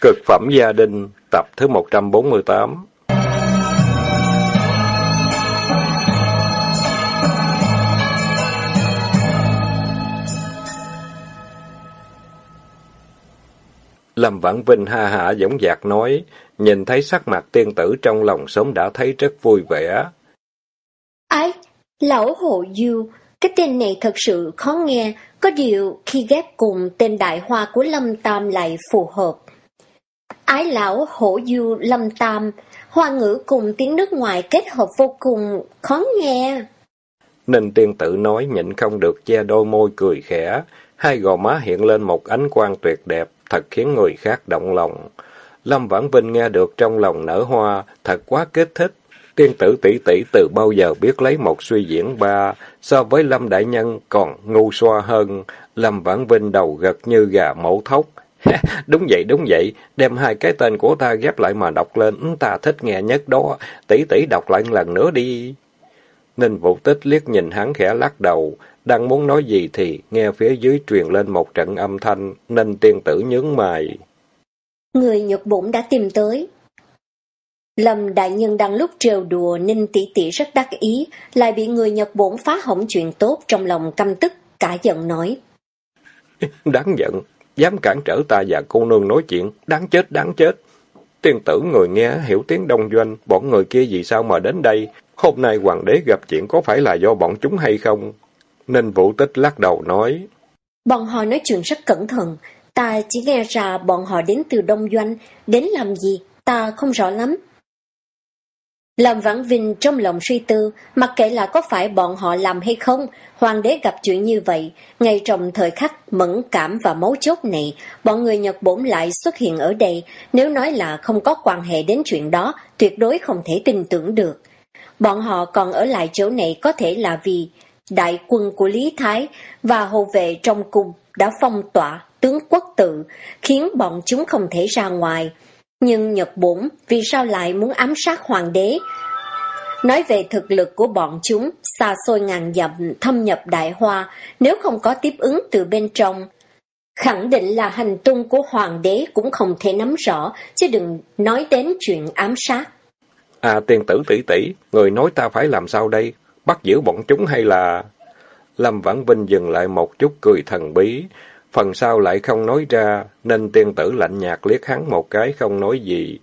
Cực phẩm gia đình, tập thứ 148 Lâm Vãn Vinh ha hả giống dạc nói, nhìn thấy sắc mặt tiên tử trong lòng sống đã thấy rất vui vẻ. Ái, lão hồ du, cái tên này thật sự khó nghe, có điều khi ghép cùng tên đại hoa của Lâm Tam lại phù hợp. Ái lão hổ du Lâm Tam, hoa ngữ cùng tiếng nước ngoài kết hợp vô cùng khó nghe. Ninh tiên tử nói nhịn không được che đôi môi cười khẽ, hai gò má hiện lên một ánh quang tuyệt đẹp, thật khiến người khác động lòng. Lâm Vãn Vinh nghe được trong lòng nở hoa, thật quá kích thích. Tiên tử tỷ tỷ từ bao giờ biết lấy một suy diễn ba, so với Lâm Đại Nhân còn ngu xoa hơn. Lâm Vãn Vinh đầu gật như gà mẫu thóc. đúng vậy, đúng vậy, đem hai cái tên của ta ghép lại mà đọc lên, ừ, ta thích nghe nhất đó, tỷ tỷ đọc lại lần nữa đi. Ninh Vũ Tích liếc nhìn hắn khẽ lắc đầu, đang muốn nói gì thì nghe phía dưới truyền lên một trận âm thanh, nên tiên tử nhướng mày. Người Nhật Bổn đã tìm tới. Lâm đại nhân đang lúc trêu đùa Ninh tỷ tỷ rất đắc ý, lại bị người Nhật Bổn phá hỏng chuyện tốt trong lòng căm tức, cả giận nói. Đáng giận, dám cản trở ta và cô nương nói chuyện, đáng chết, đáng chết. Tiên tử người nghe hiểu tiếng đông doanh, bọn người kia vì sao mà đến đây? Hôm nay hoàng đế gặp chuyện có phải là do bọn chúng hay không? Nên vũ tích lắc đầu nói. Bọn họ nói chuyện rất cẩn thận, ta chỉ nghe ra bọn họ đến từ Đông Doanh, đến làm gì, ta không rõ lắm. Làm Vãn Vinh trong lòng suy tư, mặc kệ là có phải bọn họ làm hay không, hoàng đế gặp chuyện như vậy, ngay trong thời khắc mẫn cảm và máu chốt này, bọn người Nhật Bổn lại xuất hiện ở đây, nếu nói là không có quan hệ đến chuyện đó, tuyệt đối không thể tin tưởng được. Bọn họ còn ở lại chỗ này có thể là vì đại quân của Lý Thái và hộ vệ trong cung đã phong tỏa tướng quốc tự, khiến bọn chúng không thể ra ngoài. Nhưng Nhật Bổn vì sao lại muốn ám sát hoàng đế? Nói về thực lực của bọn chúng, xa xôi ngàn dặm thâm nhập đại hoa, nếu không có tiếp ứng từ bên trong, khẳng định là hành tung của hoàng đế cũng không thể nắm rõ, chứ đừng nói đến chuyện ám sát. À tiên tử tỷ tỷ, người nói ta phải làm sao đây? Bắt giữ bọn chúng hay là... Lâm Vãn Vinh dừng lại một chút cười thần bí, phần sau lại không nói ra, nên tiên tử lạnh nhạt liếc hắn một cái không nói gì.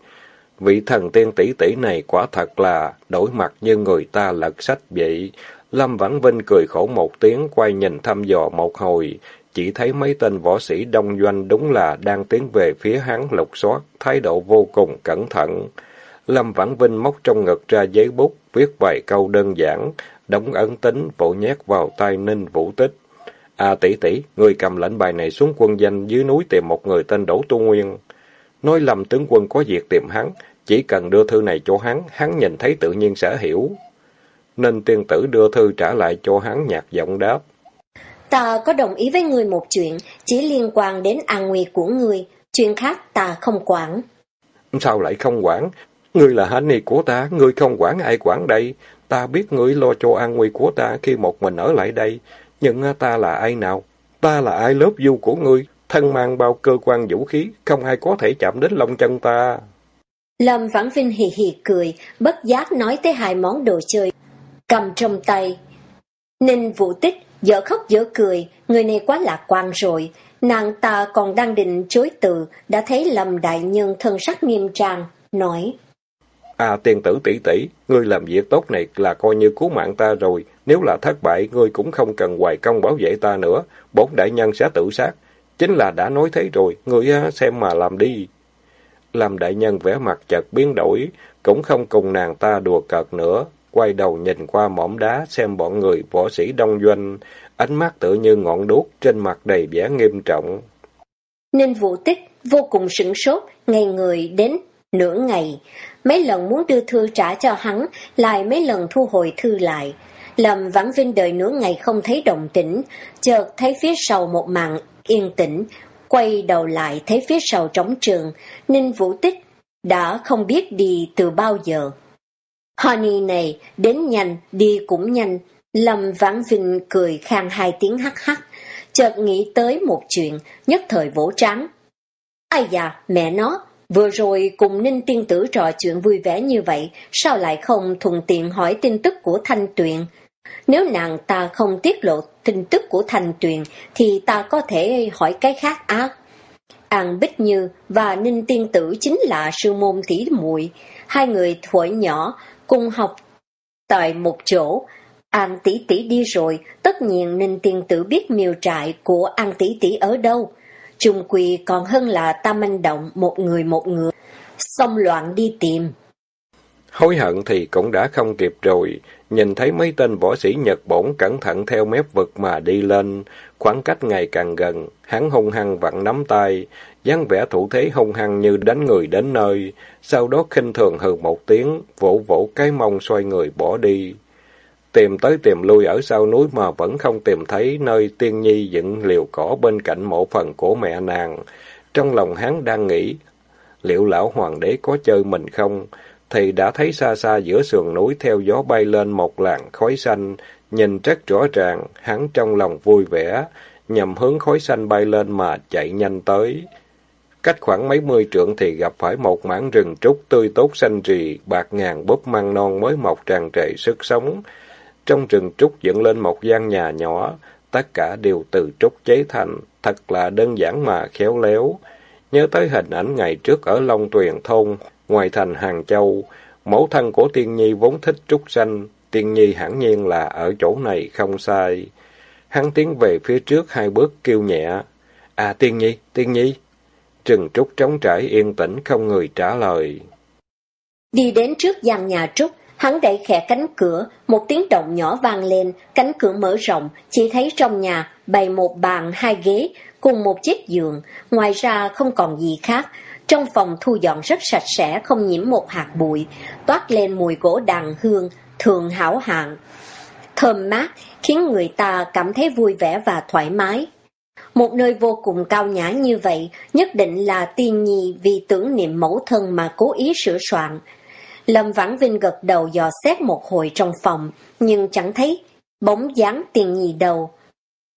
Vị thần tiên tỷ tỷ này quả thật là đổi mặt như người ta lật sách vậy. Lâm Vãn Vinh cười khổ một tiếng, quay nhìn thăm dò một hồi, chỉ thấy mấy tên võ sĩ đông doanh đúng là đang tiến về phía hắn lục soát, thái độ vô cùng cẩn thận. Lâm Vãn Vinh móc trong ngực ra giấy bút, viết vài câu đơn giản, đóng ấn tính, vỗ nhét vào tay Ninh Vũ Tích. À tỷ tỷ, người cầm lệnh bài này xuống quân danh dưới núi tìm một người tên Đỗ Tu Nguyên. Nói lầm tướng quân có việc tìm hắn, chỉ cần đưa thư này cho hắn, hắn nhìn thấy tự nhiên sẽ hiểu. Nên tiên tử đưa thư trả lại cho hắn nhạt giọng đáp. Ta có đồng ý với người một chuyện, chỉ liên quan đến an nguy của người, chuyện khác ta không quản. Sao lại không quản? Ngươi là hãnh ni của ta, ngươi không quản ai quản đây. Ta biết ngươi lo cho an nguy của ta khi một mình ở lại đây. Nhưng ta là ai nào? Ta là ai lớp du của ngươi? Thân mang bao cơ quan vũ khí, không ai có thể chạm đến lông chân ta. Lâm Vãn Vinh hì hì cười, bất giác nói tới hai món đồ chơi, cầm trong tay. Ninh Vũ Tích dở khóc dở cười, người này quá lạc quan rồi. Nàng ta còn đang định chối từ, đã thấy Lâm Đại Nhân thân sắc nghiêm trang, nói. À tiền tử tỷ tỷ, ngươi làm việc tốt này là coi như cứu mạng ta rồi. Nếu là thất bại, ngươi cũng không cần hoài công bảo vệ ta nữa. Bốn đại nhân sẽ tự sát. Chính là đã nói thế rồi, ngươi xem mà làm đi. Làm đại nhân vẻ mặt chợt biến đổi, cũng không cùng nàng ta đùa cợt nữa. Quay đầu nhìn qua mỏm đá xem bọn người võ sĩ đông doanh, ánh mắt tự như ngọn đuốc trên mặt đầy vẻ nghiêm trọng. Ninh Vũ Tích vô cùng sửng sốt, ngày người đến nửa ngày. Mấy lần muốn đưa thư trả cho hắn, lại mấy lần thu hồi thư lại. Lâm Vãn Vinh đợi nửa ngày không thấy động tĩnh, chợt thấy phía sau một màn yên tĩnh, quay đầu lại thấy phía sau trống trường, Ninh Vũ Tích đã không biết đi từ bao giờ. Honey này đến nhanh, đi cũng nhanh, Lâm Vãn Vinh cười khang hai tiếng hắc hắc, chợt nghĩ tới một chuyện, nhất thời vỗ trắng. Ai da, mẹ nó, vừa rồi cùng Ninh Tiên Tử trò chuyện vui vẻ như vậy, sao lại không thuận tiện hỏi tin tức của Thanh Tuyền? Nếu nàng ta không tiết lộ tin tức của thành Tuyền, thì ta có thể hỏi cái khác á. An Bích Như và Ninh Tiên Tử chính là sư môn tỷ muội hai người thuở nhỏ cùng học tại một chỗ. An tỷ tỷ đi rồi, tất nhiên Ninh Tiên Tử biết miêu trại của An tỷ tỷ ở đâu. Trung quỳ còn hơn là ta manh động một người một người, xông loạn đi tìm. Hối hận thì cũng đã không kịp rồi, nhìn thấy mấy tên võ sĩ Nhật bổn cẩn thận theo mép vực mà đi lên, khoảng cách ngày càng gần, hắn hung hăng vặn nắm tay, dáng vẻ thủ thế hung hăng như đánh người đến nơi, sau đó khinh thường hừ một tiếng, vỗ vỗ cái mông xoay người bỏ đi. Tìm tới tìm lui ở sau núi mà vẫn không tìm thấy nơi tiên nhi dựng liều cỏ bên cạnh mộ phần của mẹ nàng. Trong lòng hắn đang nghĩ, liệu lão hoàng đế có chơi mình không? Thì đã thấy xa xa giữa sườn núi theo gió bay lên một làn khói xanh, nhìn rất rõ ràng, hắn trong lòng vui vẻ, nhằm hướng khói xanh bay lên mà chạy nhanh tới. Cách khoảng mấy mươi trượng thì gặp phải một mảng rừng trúc tươi tốt xanh rì, bạc ngàn búp măng non mới mọc tràn trề sức sống. Trong rừng trúc dựng lên một gian nhà nhỏ, tất cả đều từ trúc chế thành, thật là đơn giản mà khéo léo. Nhớ tới hình ảnh ngày trước ở Long Tuyền Thôn, ngoài thành Hàng Châu, mẫu thân của Tiên Nhi vốn thích trúc xanh, Tiên Nhi hẳn nhiên là ở chỗ này không sai. Hắn tiến về phía trước hai bước kêu nhẹ. À Tiên Nhi, Tiên Nhi. Trừng trúc trống trải yên tĩnh không người trả lời. Đi đến trước gian nhà trúc, hắn đẩy khẽ cánh cửa, một tiếng động nhỏ vang lên, cánh cửa mở rộng, chỉ thấy trong nhà bày một bàn hai ghế cùng một chiếc giường, ngoài ra không còn gì khác. Trong phòng thu dọn rất sạch sẽ, không nhiễm một hạt bụi, toát lên mùi gỗ đàn hương, thường hảo hạng. Thơm mát, khiến người ta cảm thấy vui vẻ và thoải mái. Một nơi vô cùng cao nhã như vậy, nhất định là tiên nhi vì tưởng niệm mẫu thân mà cố ý sửa soạn. Lâm Vãn Vinh gật đầu dò xét một hồi trong phòng, nhưng chẳng thấy bóng dáng tiên nhi đâu.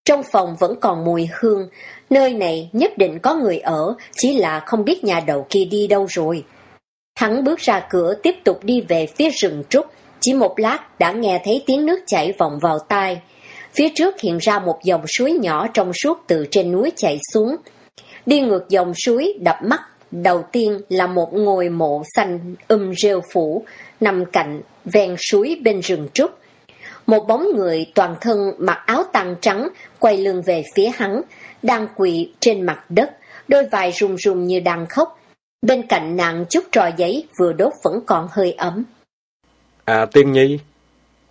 Trong phòng vẫn còn mùi hương, nơi này nhất định có người ở, chỉ là không biết nhà đầu kia đi đâu rồi. Hắn bước ra cửa tiếp tục đi về phía rừng trúc, chỉ một lát đã nghe thấy tiếng nước chảy vọng vào tai. Phía trước hiện ra một dòng suối nhỏ trong suốt từ trên núi chảy xuống. Đi ngược dòng suối đập mắt, đầu tiên là một ngôi mộ xanh um rêu phủ, nằm cạnh ven suối bên rừng trúc. Một bóng người toàn thân mặc áo tăng trắng quay lưng về phía hắn, đang quỳ trên mặt đất, đôi vai run run như đang khóc. Bên cạnh nàng chút trò giấy vừa đốt vẫn còn hơi ấm. À tiên nhi!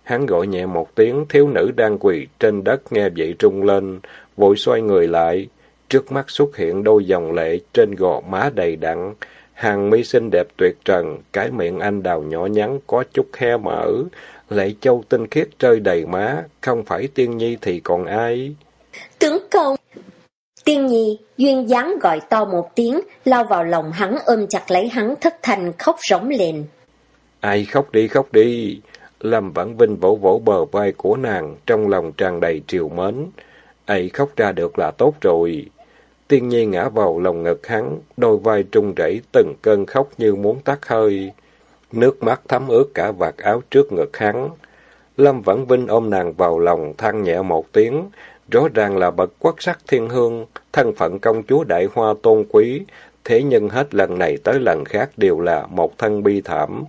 Hắn gọi nhẹ một tiếng, thiếu nữ đang quỳ trên đất nghe vậy trung lên, vội xoay người lại. Trước mắt xuất hiện đôi dòng lệ trên gò má đầy đặn, hàng mi xinh đẹp tuyệt trần, cái miệng anh đào nhỏ nhắn có chút khe mở, lệ châu tinh khiết rơi đầy má, không phải tiên nhi thì còn ai. Tướng công! Tiên nhi, duyên dáng gọi to một tiếng, lao vào lòng hắn ôm chặt lấy hắn thất thành khóc rống lên. Ai khóc đi khóc đi, Lâm Vãn Vinh vỗ vỗ bờ vai của nàng, trong lòng tràn đầy triều mến. ấy khóc ra được là tốt rồi. Tiên nhi ngã vào lòng ngực hắn, đôi vai trung rẩy từng cơn khóc như muốn tắt hơi. Nước mắt thấm ướt cả vạt áo trước ngực hắn. Lâm Vãn Vinh ôm nàng vào lòng, than nhẹ một tiếng. Rõ ràng là bậc quốc sắc thiên hương, thân phận công chúa đại hoa tôn quý. Thế nhưng hết lần này tới lần khác đều là một thân bi thảm.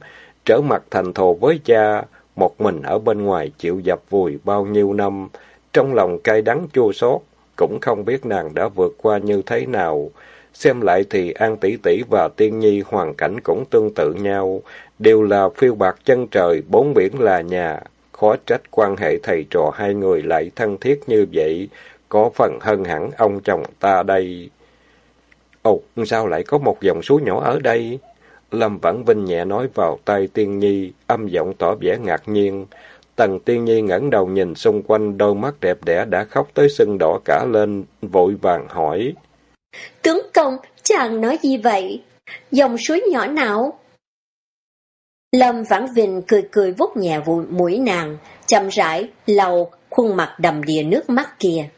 Trở mặt thành thù với cha, một mình ở bên ngoài chịu dập vùi bao nhiêu năm, trong lòng cay đắng chua xót, cũng không biết nàng đã vượt qua như thế nào. Xem lại thì An Tỷ Tỷ và Tiên Nhi hoàn cảnh cũng tương tự nhau, đều là phiêu bạc chân trời, bốn biển là nhà. Khó trách quan hệ thầy trò hai người lại thân thiết như vậy, có phần hơn hẳn ông chồng ta đây. Ồ, sao lại có một dòng suối nhỏ ở đây? Lâm Vãn Vinh nhẹ nói vào tay Tiên Nhi, âm giọng tỏ vẻ ngạc nhiên. Tần Tiên Nhi ngẩng đầu nhìn xung quanh, đôi mắt đẹp đẽ đã khóc tới sưng đỏ cả lên, vội vàng hỏi. Tướng công, chàng nói gì vậy? Dòng suối nhỏ nào? Lâm Vãn Vinh cười cười vút nhẹ mũi nàng, chậm rãi, lau khuôn mặt đầm đìa nước mắt kia.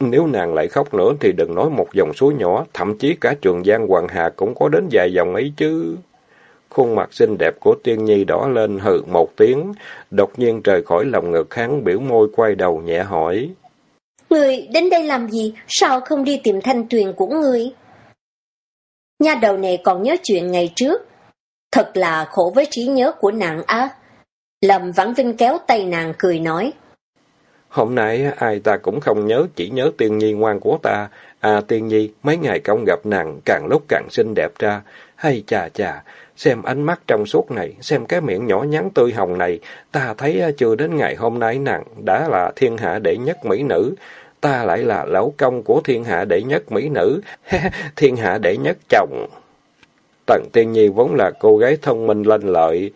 Nếu nàng lại khóc nữa thì đừng nói một dòng suối nhỏ, thậm chí cả trường Giang Hoàng Hà cũng có đến vài dòng ấy chứ. Khuôn mặt xinh đẹp của Tiên Nhi đỏ lên hừ một tiếng, đột nhiên rời khỏi lòng ngực hắn biểu môi quay đầu nhẹ hỏi. Người đến đây làm gì? Sao không đi tìm thanh tuyền của người? Nha đầu này còn nhớ chuyện ngày trước. Thật là khổ với trí nhớ của nàng á. Lâm Vãn Vinh kéo tay nàng cười nói. Hôm nay ai ta cũng không nhớ, chỉ nhớ tiên nhi ngoan của ta. À tiên nhi, mấy ngày không gặp nàng, càng lúc càng xinh đẹp ra. Hay chà chà, xem ánh mắt trong suốt này, xem cái miệng nhỏ nhắn tươi hồng này, ta thấy chưa đến ngày hôm nay nàng đã là thiên hạ đệ nhất mỹ nữ. Ta lại là lão công của thiên hạ đệ nhất mỹ nữ, thiên hạ đệ nhất chồng. Tần Tiên Nhi vốn là cô gái thông minh lanh lợi,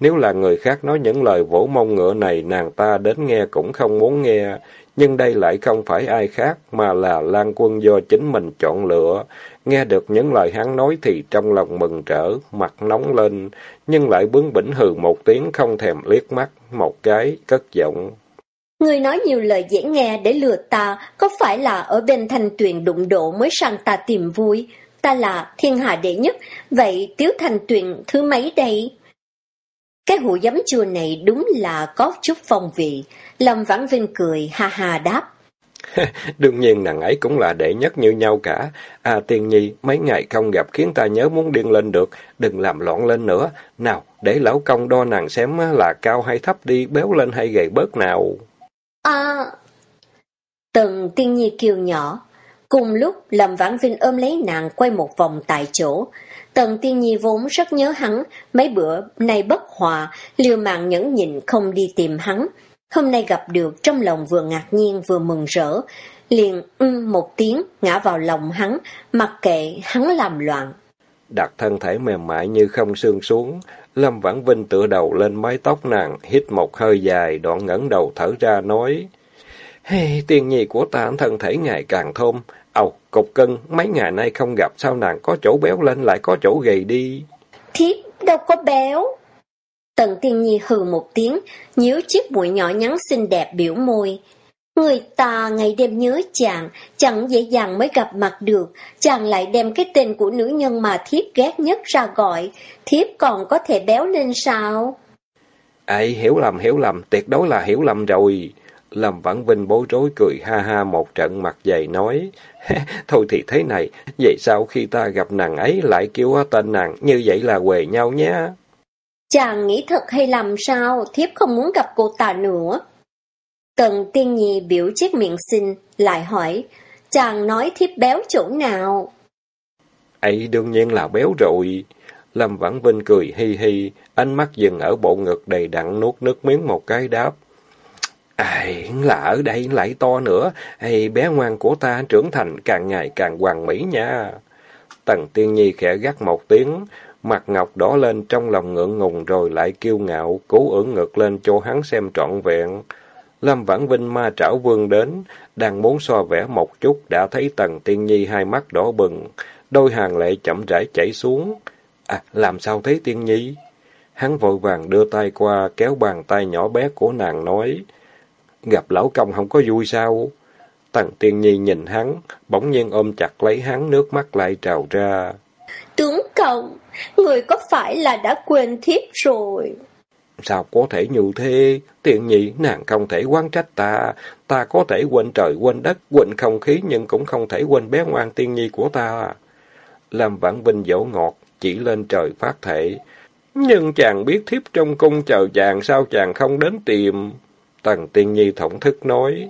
nếu là người khác nói những lời vỗ mông ngựa này, nàng ta đến nghe cũng không muốn nghe. Nhưng đây lại không phải ai khác, mà là Lan Quân do chính mình chọn lựa. Nghe được những lời hắn nói thì trong lòng mừng rỡ, mặt nóng lên, nhưng lại bướng bỉnh hừ một tiếng không thèm liếc mắt, một cái, cất giọng. Người nói nhiều lời dễ nghe để lừa ta, có phải là ở bên thanh tuyền đụng độ mới sang ta tìm vui? Ta là thiên hạ đệ nhất, vậy tiếu thanh tuyền thứ mấy đây? Cái hũ giấm chua này đúng là có chút phong vị. Lâm Vãn Vinh cười, ha ha đáp. Đương nhiên nàng ấy cũng là đệ nhất như nhau cả. À tiên nhi, mấy ngày không gặp khiến ta nhớ muốn điên lên được. Đừng làm loạn lên nữa. Nào, để lão công đo nàng xem là cao hay thấp đi, béo lên hay gầy bớt nào. À... Tần tiên nhi kêu nhỏ. Cùng lúc, Lâm Vãn Vinh ôm lấy nàng quay một vòng tại chỗ. Tần Tiên Nhi vốn rất nhớ hắn, mấy bữa nay bất hòa, liều mạng nhẫn nhịn không đi tìm hắn. Hôm nay gặp được trong lòng vừa ngạc nhiên vừa mừng rỡ, liền ưng một tiếng ngã vào lòng hắn, mặc kệ hắn làm loạn. Đặt thân thể mềm mại như không xương xuống, Lâm Vãn Vinh tựa đầu lên mái tóc nàng, hít một hơi dài, đoạn ngẩng đầu thở ra nói, Hey, tiên nhi của ta thân thể ngày càng thơm, ầu cục cân mấy ngày nay không gặp sao nàng có chỗ béo lên lại có chỗ gầy đi. Thiếp đâu có béo. Tần tiên nhi hừ một tiếng, nhíu chiếc mũi nhỏ nhắn xinh đẹp biểu môi. Người ta ngày đêm nhớ chàng, chẳng dễ dàng mới gặp mặt được, chàng lại đem cái tên của nữ nhân mà thiếp ghét nhất ra gọi, thiếp còn có thể béo lên sao? Ê, hiểu lầm, hiểu lầm, tuyệt đối là hiểu lầm rồi. Lâm Vãn Vinh bối rối cười ha ha một trận mặt dày nói, Thôi thì thế này, vậy sao khi ta gặp nàng ấy lại kêu tên nàng, như vậy là quề nhau nhé. Chàng nghĩ thật hay làm sao, thiếp không muốn gặp cô ta nữa. Tần tiên nhi biểu chiếc miệng xinh, lại hỏi, chàng nói thiếp béo chỗ nào? ấy đương nhiên là béo rồi. Lâm Vãn Vinh cười hi hi, ánh mắt dừng ở bộ ngực đầy đặn nuốt nước miếng một cái đáp. Ai, là ở đây lại to nữa, hay bé ngoan của ta trưởng thành càng ngày càng hoàn mỹ nha. Tần Tiên Nhi khẽ gắt một tiếng, mặt ngọc đỏ lên trong lòng ngượng ngùng rồi lại kiêu ngạo, cố ưỡn ngực lên cho hắn xem trọn vẹn. Lâm Vãn Vinh ma trảo vương đến, đang muốn so vẽ một chút, đã thấy Tần Tiên Nhi hai mắt đỏ bừng, đôi hàng lệ chậm rãi chảy xuống. À, làm sao thế Tiên Nhi? Hắn vội vàng đưa tay qua, kéo bàn tay nhỏ bé của nàng nói, Gặp lão công không có vui sao? Tần Tiên Nhi nhìn hắn, bỗng nhiên ôm chặt lấy hắn, nước mắt lại trào ra. Tướng công, người có phải là đã quên thiếp rồi? Sao có thể như thế? Tiện nhị nàng không thể quán trách ta. Ta có thể quên trời, quên đất, quên không khí, nhưng cũng không thể quên bé ngoan tiên nhi của ta. làm Vãn Vinh dỗ ngọt, chỉ lên trời phát thể. Nhưng chàng biết thiếp trong cung chờ chàng, sao chàng không đến tìm? Tần Tiên Nhi thổng thức nói.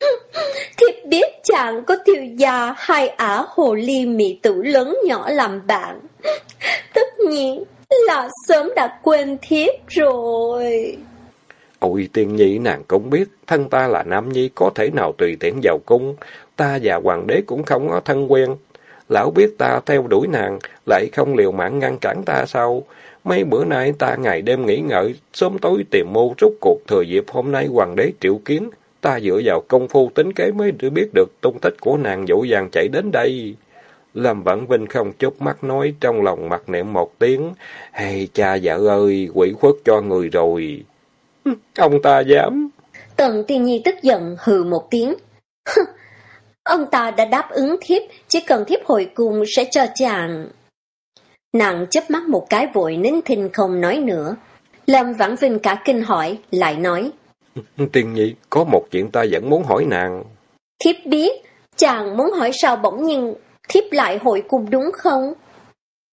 Thiếp biết chàng có tiêu gia hai ả hồ ly mị tử lớn nhỏ làm bạn. Tất nhiên là sớm đã quên thiếp rồi. Ôi tiên nhi nàng cũng biết, thân ta là nam nhi có thể nào tùy tiện vào cung, ta và hoàng đế cũng không có thân quen. Lão biết ta theo đuổi nàng, lại không liều mạng ngăn cản ta sao? Mấy bữa nay ta ngày đêm nghĩ ngợi, sớm tối tìm mưu rút cuộc thừa dịp hôm nay hoàng đế triệu kiến. Ta dựa vào công phu tính kế mới được biết được tung tích của nàng dỗ dàng chạy đến đây. Lâm Vãn Vinh không chớp mắt nói trong lòng mặt niệm một tiếng. Hay cha vợ ơi, quỷ khuất cho người rồi. Ông ta dám. Tần Tiên Nhi tức giận hừ một tiếng. Ông ta đã đáp ứng thiếp, chỉ cần thiếp hồi cung sẽ cho chàng. Nàng chớp mắt một cái vội nín thinh không nói nữa. Lâm Vãn Vinh cả kinh hỏi, lại nói. Tiên nhi, có một chuyện ta vẫn muốn hỏi nàng. Thiếp biết, chàng muốn hỏi sao bỗng nhiên thiếp lại hội cung đúng không?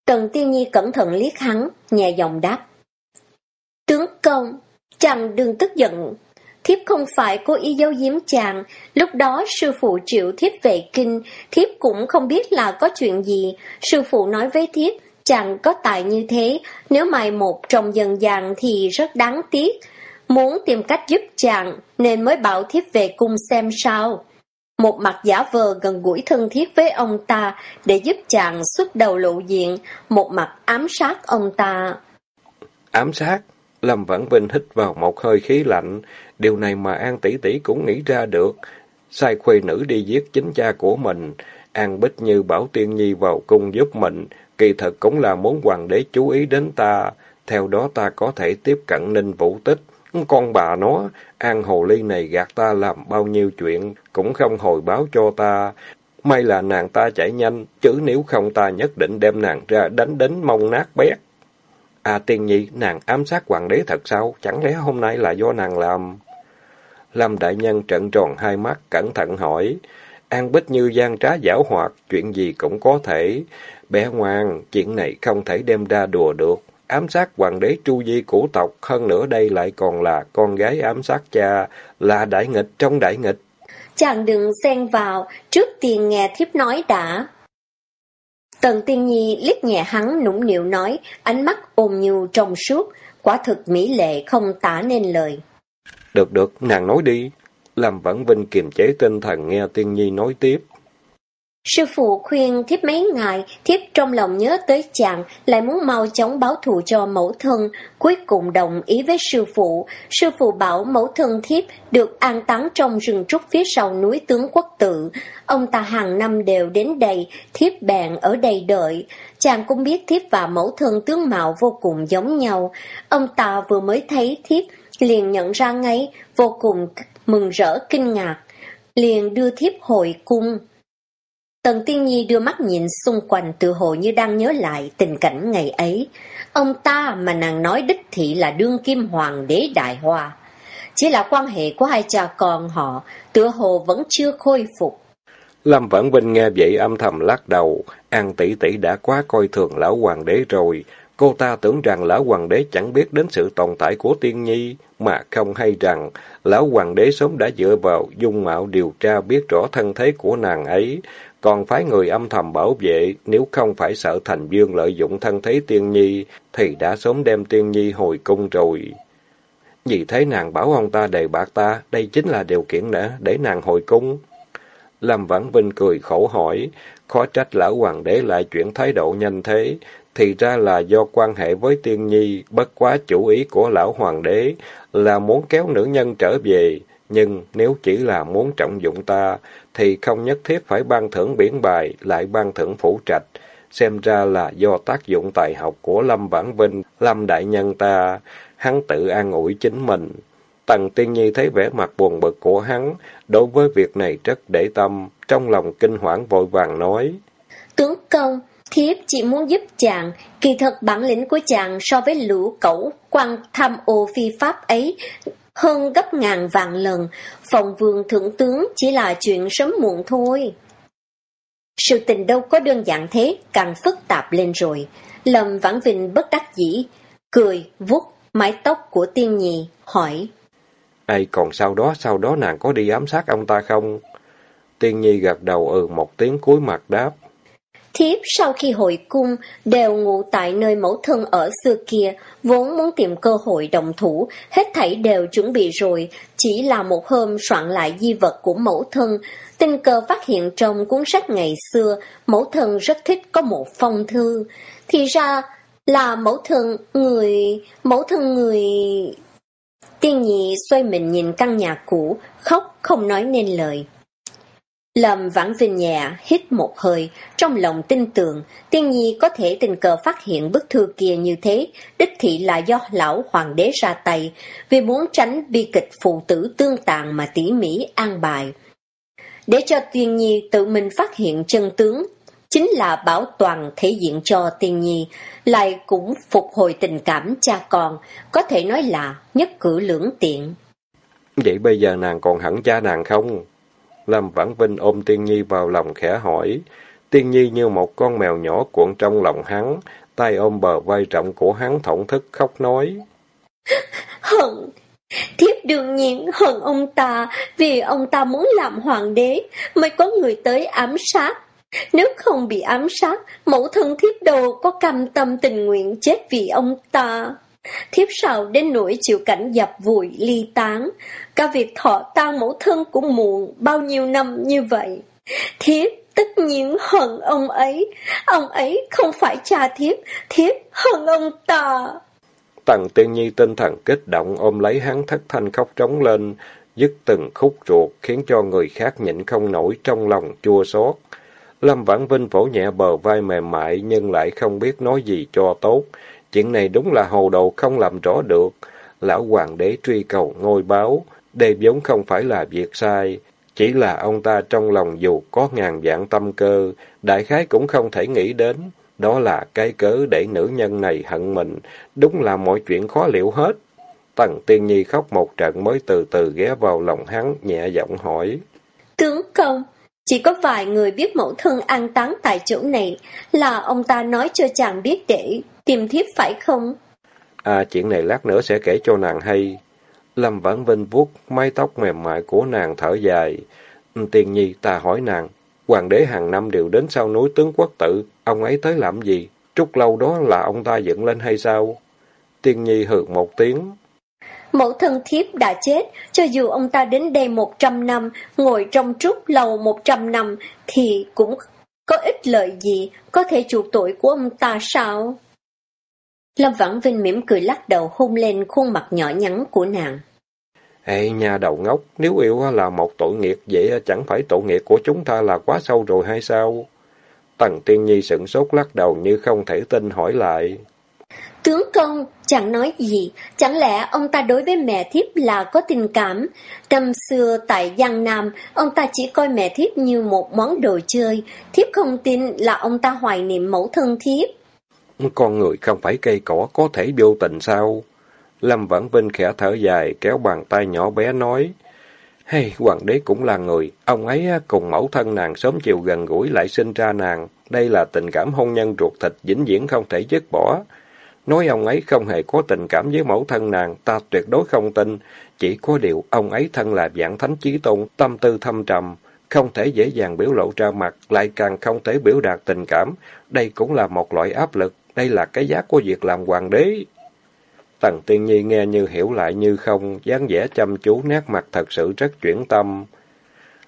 Tần Tiên Nhi cẩn thận liếc hắn, nhẹ giọng đáp. Tướng công, chàng đừng tức giận. Thiếp không phải cố ý giấu giếm chàng, lúc đó sư phụ triệu thiếp về kinh, thiếp cũng không biết là có chuyện gì. Sư phụ nói với thiếp, chàng có tài như thế, nếu mai một trong dần dàng thì rất đáng tiếc. Muốn tìm cách giúp chàng, nên mới bảo thiếp về cung xem sao. Một mặt giả vờ gần gũi thân thiết với ông ta để giúp chàng xuất đầu lộ diện, một mặt ám sát ông ta. Ám sát? Lâm Vãn Vinh hít vào một hơi khí lạnh, điều này mà An tỷ tỷ cũng nghĩ ra được. Sai khuê nữ đi giết chính cha của mình, An Bích Như bảo Tiên Nhi vào cung giúp mình, kỳ thật cũng là muốn hoàng đế chú ý đến ta, theo đó ta có thể tiếp cận Ninh Vũ Tích. Con bà nó, An Hồ Ly này gạt ta làm bao nhiêu chuyện, cũng không hồi báo cho ta. May là nàng ta chạy nhanh, chứ nếu không ta nhất định đem nàng ra đánh đến mông nát bét. À tiên nhi, nàng ám sát hoàng đế thật sao? Chẳng lẽ hôm nay là do nàng làm? Lâm đại nhân trận tròn hai mắt, cẩn thận hỏi. An Bích Như gian trá giả hoạt, chuyện gì cũng có thể. Bé ngoan, chuyện này không thể đem ra đùa được. Ám sát hoàng đế tru di của tộc, hơn nữa đây lại còn là con gái ám sát cha, là đại nghịch trong đại nghịch. Chàng đừng xen vào, trước tiên nghe thiếp nói đã. Tần Tiên Nhi liếc nhẹ hắn nũng nịu nói, ánh mắt ôm nhu trong suốt, quả thực mỹ lệ không tả nên lời. Được được, nàng nói đi. Làm Vãn Vinh kiềm chế tinh thần nghe Tiên Nhi nói tiếp. Sư phụ khuyên thiếp mấy ngày, thiếp trong lòng nhớ tới chàng, lại muốn mau chóng báo thù cho mẫu thân, cuối cùng đồng ý với sư phụ. Sư phụ bảo mẫu thân thiếp được an táng trong rừng trúc phía sau núi tướng quốc tự. Ông ta hàng năm đều đến đây, thiếp bèn ở đây đợi. Chàng cũng biết thiếp và mẫu thân tướng mạo vô cùng giống nhau. Ông ta vừa mới thấy thiếp, liền nhận ra ngay, vô cùng mừng rỡ kinh ngạc. Liền đưa thiếp hồi cung. Tần Tiên Nhi đưa mắt nhìn xung quanh tự hồ như đang nhớ lại tình cảnh ngày ấy. Ông ta mà nàng nói đích thị là đương kim hoàng đế đại hoa. Chỉ là quan hệ của hai cha con họ, tựa hồ vẫn chưa khôi phục. Lâm Vãn Vinh nghe vậy âm thầm lắc đầu, An tỷ tỷ đã quá coi thường lão hoàng đế rồi. Cô ta tưởng rằng lão hoàng đế chẳng biết đến sự tồn tại của tiên nhi, mà không hay rằng lão hoàng đế sớm đã dựa vào dung mạo điều tra biết rõ thân thế của nàng ấy, còn phái người âm thầm bảo vệ, nếu không phải sợ thành dương lợi dụng thân thế tiên nhi, thì đã sớm đem tiên nhi hồi cung rồi. Vì thế nàng bảo ông ta đề bạc ta, đây chính là điều kiện đã để nàng hồi cung. Lâm Vãn Vinh cười khổ hỏi, khó trách lão hoàng đế lại chuyển thái độ nhanh thế, thì ra là do quan hệ với tiên nhi, bất quá chủ ý của lão hoàng đế là muốn kéo nữ nhân trở về, nhưng nếu chỉ là muốn trọng dụng ta, thì không nhất thiết phải ban thưởng biển bài, lại ban thưởng phủ trạch. Xem ra là do tác dụng tài học của Lâm Vãn Vinh, Lâm Đại Nhân ta, hắn tự an ủi chính mình. Tần Tiên Nhi thấy vẻ mặt buồn bực của hắn, đối với việc này rất để tâm, trong lòng kinh hoảng vội vàng nói. Tướng công, thiếp chỉ muốn giúp chàng, kỳ thật bản lĩnh của chàng so với lũ cẩu quan tham ô phi pháp ấy hơn gấp ngàn vạn lần, phòng vương thượng tướng chỉ là chuyện sớm muộn thôi. Sự tình đâu có đơn giản thế, càng phức tạp lên rồi. Lâm Vãn Vinh bất đắc dĩ, cười, vuốt mái tóc của tiên nhì, hỏi. Ê, còn sau đó, sau đó nàng có đi ám sát ông ta không? Tiên nhi gật đầu ừ một tiếng cuối mặt đáp. Thiếp sau khi hội cung đều ngủ tại nơi mẫu thân ở xưa kia, vốn muốn tìm cơ hội động thủ, hết thảy đều chuẩn bị rồi, chỉ là một hôm soạn lại di vật của mẫu thân. Tình cờ phát hiện trong cuốn sách ngày xưa, mẫu thân rất thích có một phong thư. Thì ra là mẫu thân người... mẫu thân người... Tiên nhị xoay mình nhìn căn nhà cũ, khóc không nói nên lời. Lâm Vãn Vinh nhẹ, hít một hơi, trong lòng tin tưởng, tiên nhi có thể tình cờ phát hiện bức thư kia như thế, đích thị là do lão hoàng đế ra tay, vì muốn tránh bi kịch phụ tử tương tàn mà tỉ mỉ an bài. để cho Tiên Nhi tự mình phát hiện chân tướng, chính là bảo toàn thể diện cho Tiên Nhi, lại cũng phục hồi tình cảm cha con, có thể nói là nhất cử lưỡng tiện. Vậy bây giờ nàng còn hẳn cha nàng không? Lâm Vãn Vinh ôm Tiên Nhi vào lòng khẽ hỏi. Tiên Nhi như một con mèo nhỏ cuộn trong lòng hắn, tay ôm bờ vai trọng của hắn thổn thức khóc nói. Hận, thiếp đương nhiên hận ông ta, vì ông ta muốn làm hoàng đế, mới có người tới ám sát. Nếu không bị ám sát, mẫu thân thiếp đồ có cam tâm tình nguyện chết vì ông ta. Thiếp sao đến nỗi chịu cảnh dập vùi ly tán, cả việc thọ tang mẫu thân cũng muộn bao nhiêu năm như vậy. Thiếp tất nhiên hận ông ấy, ông ấy không phải cha thiếp, thiếp hận ông ta. Tần tiên nhi tinh thần kích động ôm lấy hắn thất thanh khóc trống lên, dứt từng khúc ruột khiến cho người khác nhịn không nổi trong lòng chua xót. Lâm Vãn Vinh vỗ nhẹ bờ vai mềm mại nhưng lại không biết nói gì cho tốt. Chuyện này đúng là hồ đồ không làm rõ được. Lão hoàng đế truy cầu ngôi báo, đây vốn không phải là việc sai. Chỉ là ông ta trong lòng dù có ngàn dạng tâm cơ, đại khái cũng không thể nghĩ đến. Đó là cái cớ để nữ nhân này hận mình. Đúng là mọi chuyện khó liệu hết. Tần Tiên Nhi khóc một trận mới từ từ ghé vào lòng hắn, nhẹ giọng hỏi. Tướng công, chỉ có vài người biết mẫu thân an táng tại chỗ này, là ông ta nói cho chàng biết để tìm thiếp phải không? À, chuyện này lát nữa sẽ kể cho nàng hay. Lâm Vãn Vinh vuốt mái tóc mềm mại của nàng thở dài. Tiền nhi ta hỏi nàng, hoàng đế hàng năm đều đến sau núi tướng quốc tự, ông ấy tới làm gì? Trúc lâu đó là ông ta dựng lên hay sao? Tiên nhi hừ một tiếng. Mẫu thân thiếp đã chết, cho dù ông ta đến đây một trăm năm, ngồi trong trúc lâu một trăm năm, thì cũng có ích lợi gì, có thể chuộc tội của ông ta sao? Lâm Vãn Vinh mỉm cười lắc đầu hôn lên khuôn mặt nhỏ nhắn của nàng. Ê nhà đầu ngốc, nếu yêu là một tội nghiệp, vậy chẳng phải tội nghiệp của chúng ta là quá sâu rồi hay sao? Tần Tiên Nhi sửng sốt lắc đầu như không thể tin hỏi lại. Tướng công, chẳng nói gì, chẳng lẽ ông ta đối với mẹ thiếp là có tình cảm? Năm xưa tại Giang Nam, ông ta chỉ coi mẹ thiếp như một món đồ chơi, thiếp không tin là ông ta hoài niệm mẫu thân thiếp. Con người không phải cây cỏ có thể vô tình sao? Lâm Vãn Vinh khẽ thở dài, kéo bàn tay nhỏ bé nói. Hey, hoàng đế cũng là người, ông ấy cùng mẫu thân nàng sớm chiều gần gũi lại sinh ra nàng. Đây là tình cảm hôn nhân ruột thịt vĩnh viễn không thể dứt bỏ. Nói ông ấy không hề có tình cảm với mẫu thân nàng, ta tuyệt đối không tin. Chỉ có điều, ông ấy thân là dạng thánh chí tôn, tâm tư thâm trầm, không thể dễ dàng biểu lộ ra mặt, lại càng không thể biểu đạt tình cảm. Đây cũng là một loại áp lực, đây là cái giá của việc làm hoàng đế. Tần Tiên Nhi nghe như hiểu lại như không, dáng vẻ chăm chú nét mặt thật sự rất chuyển tâm.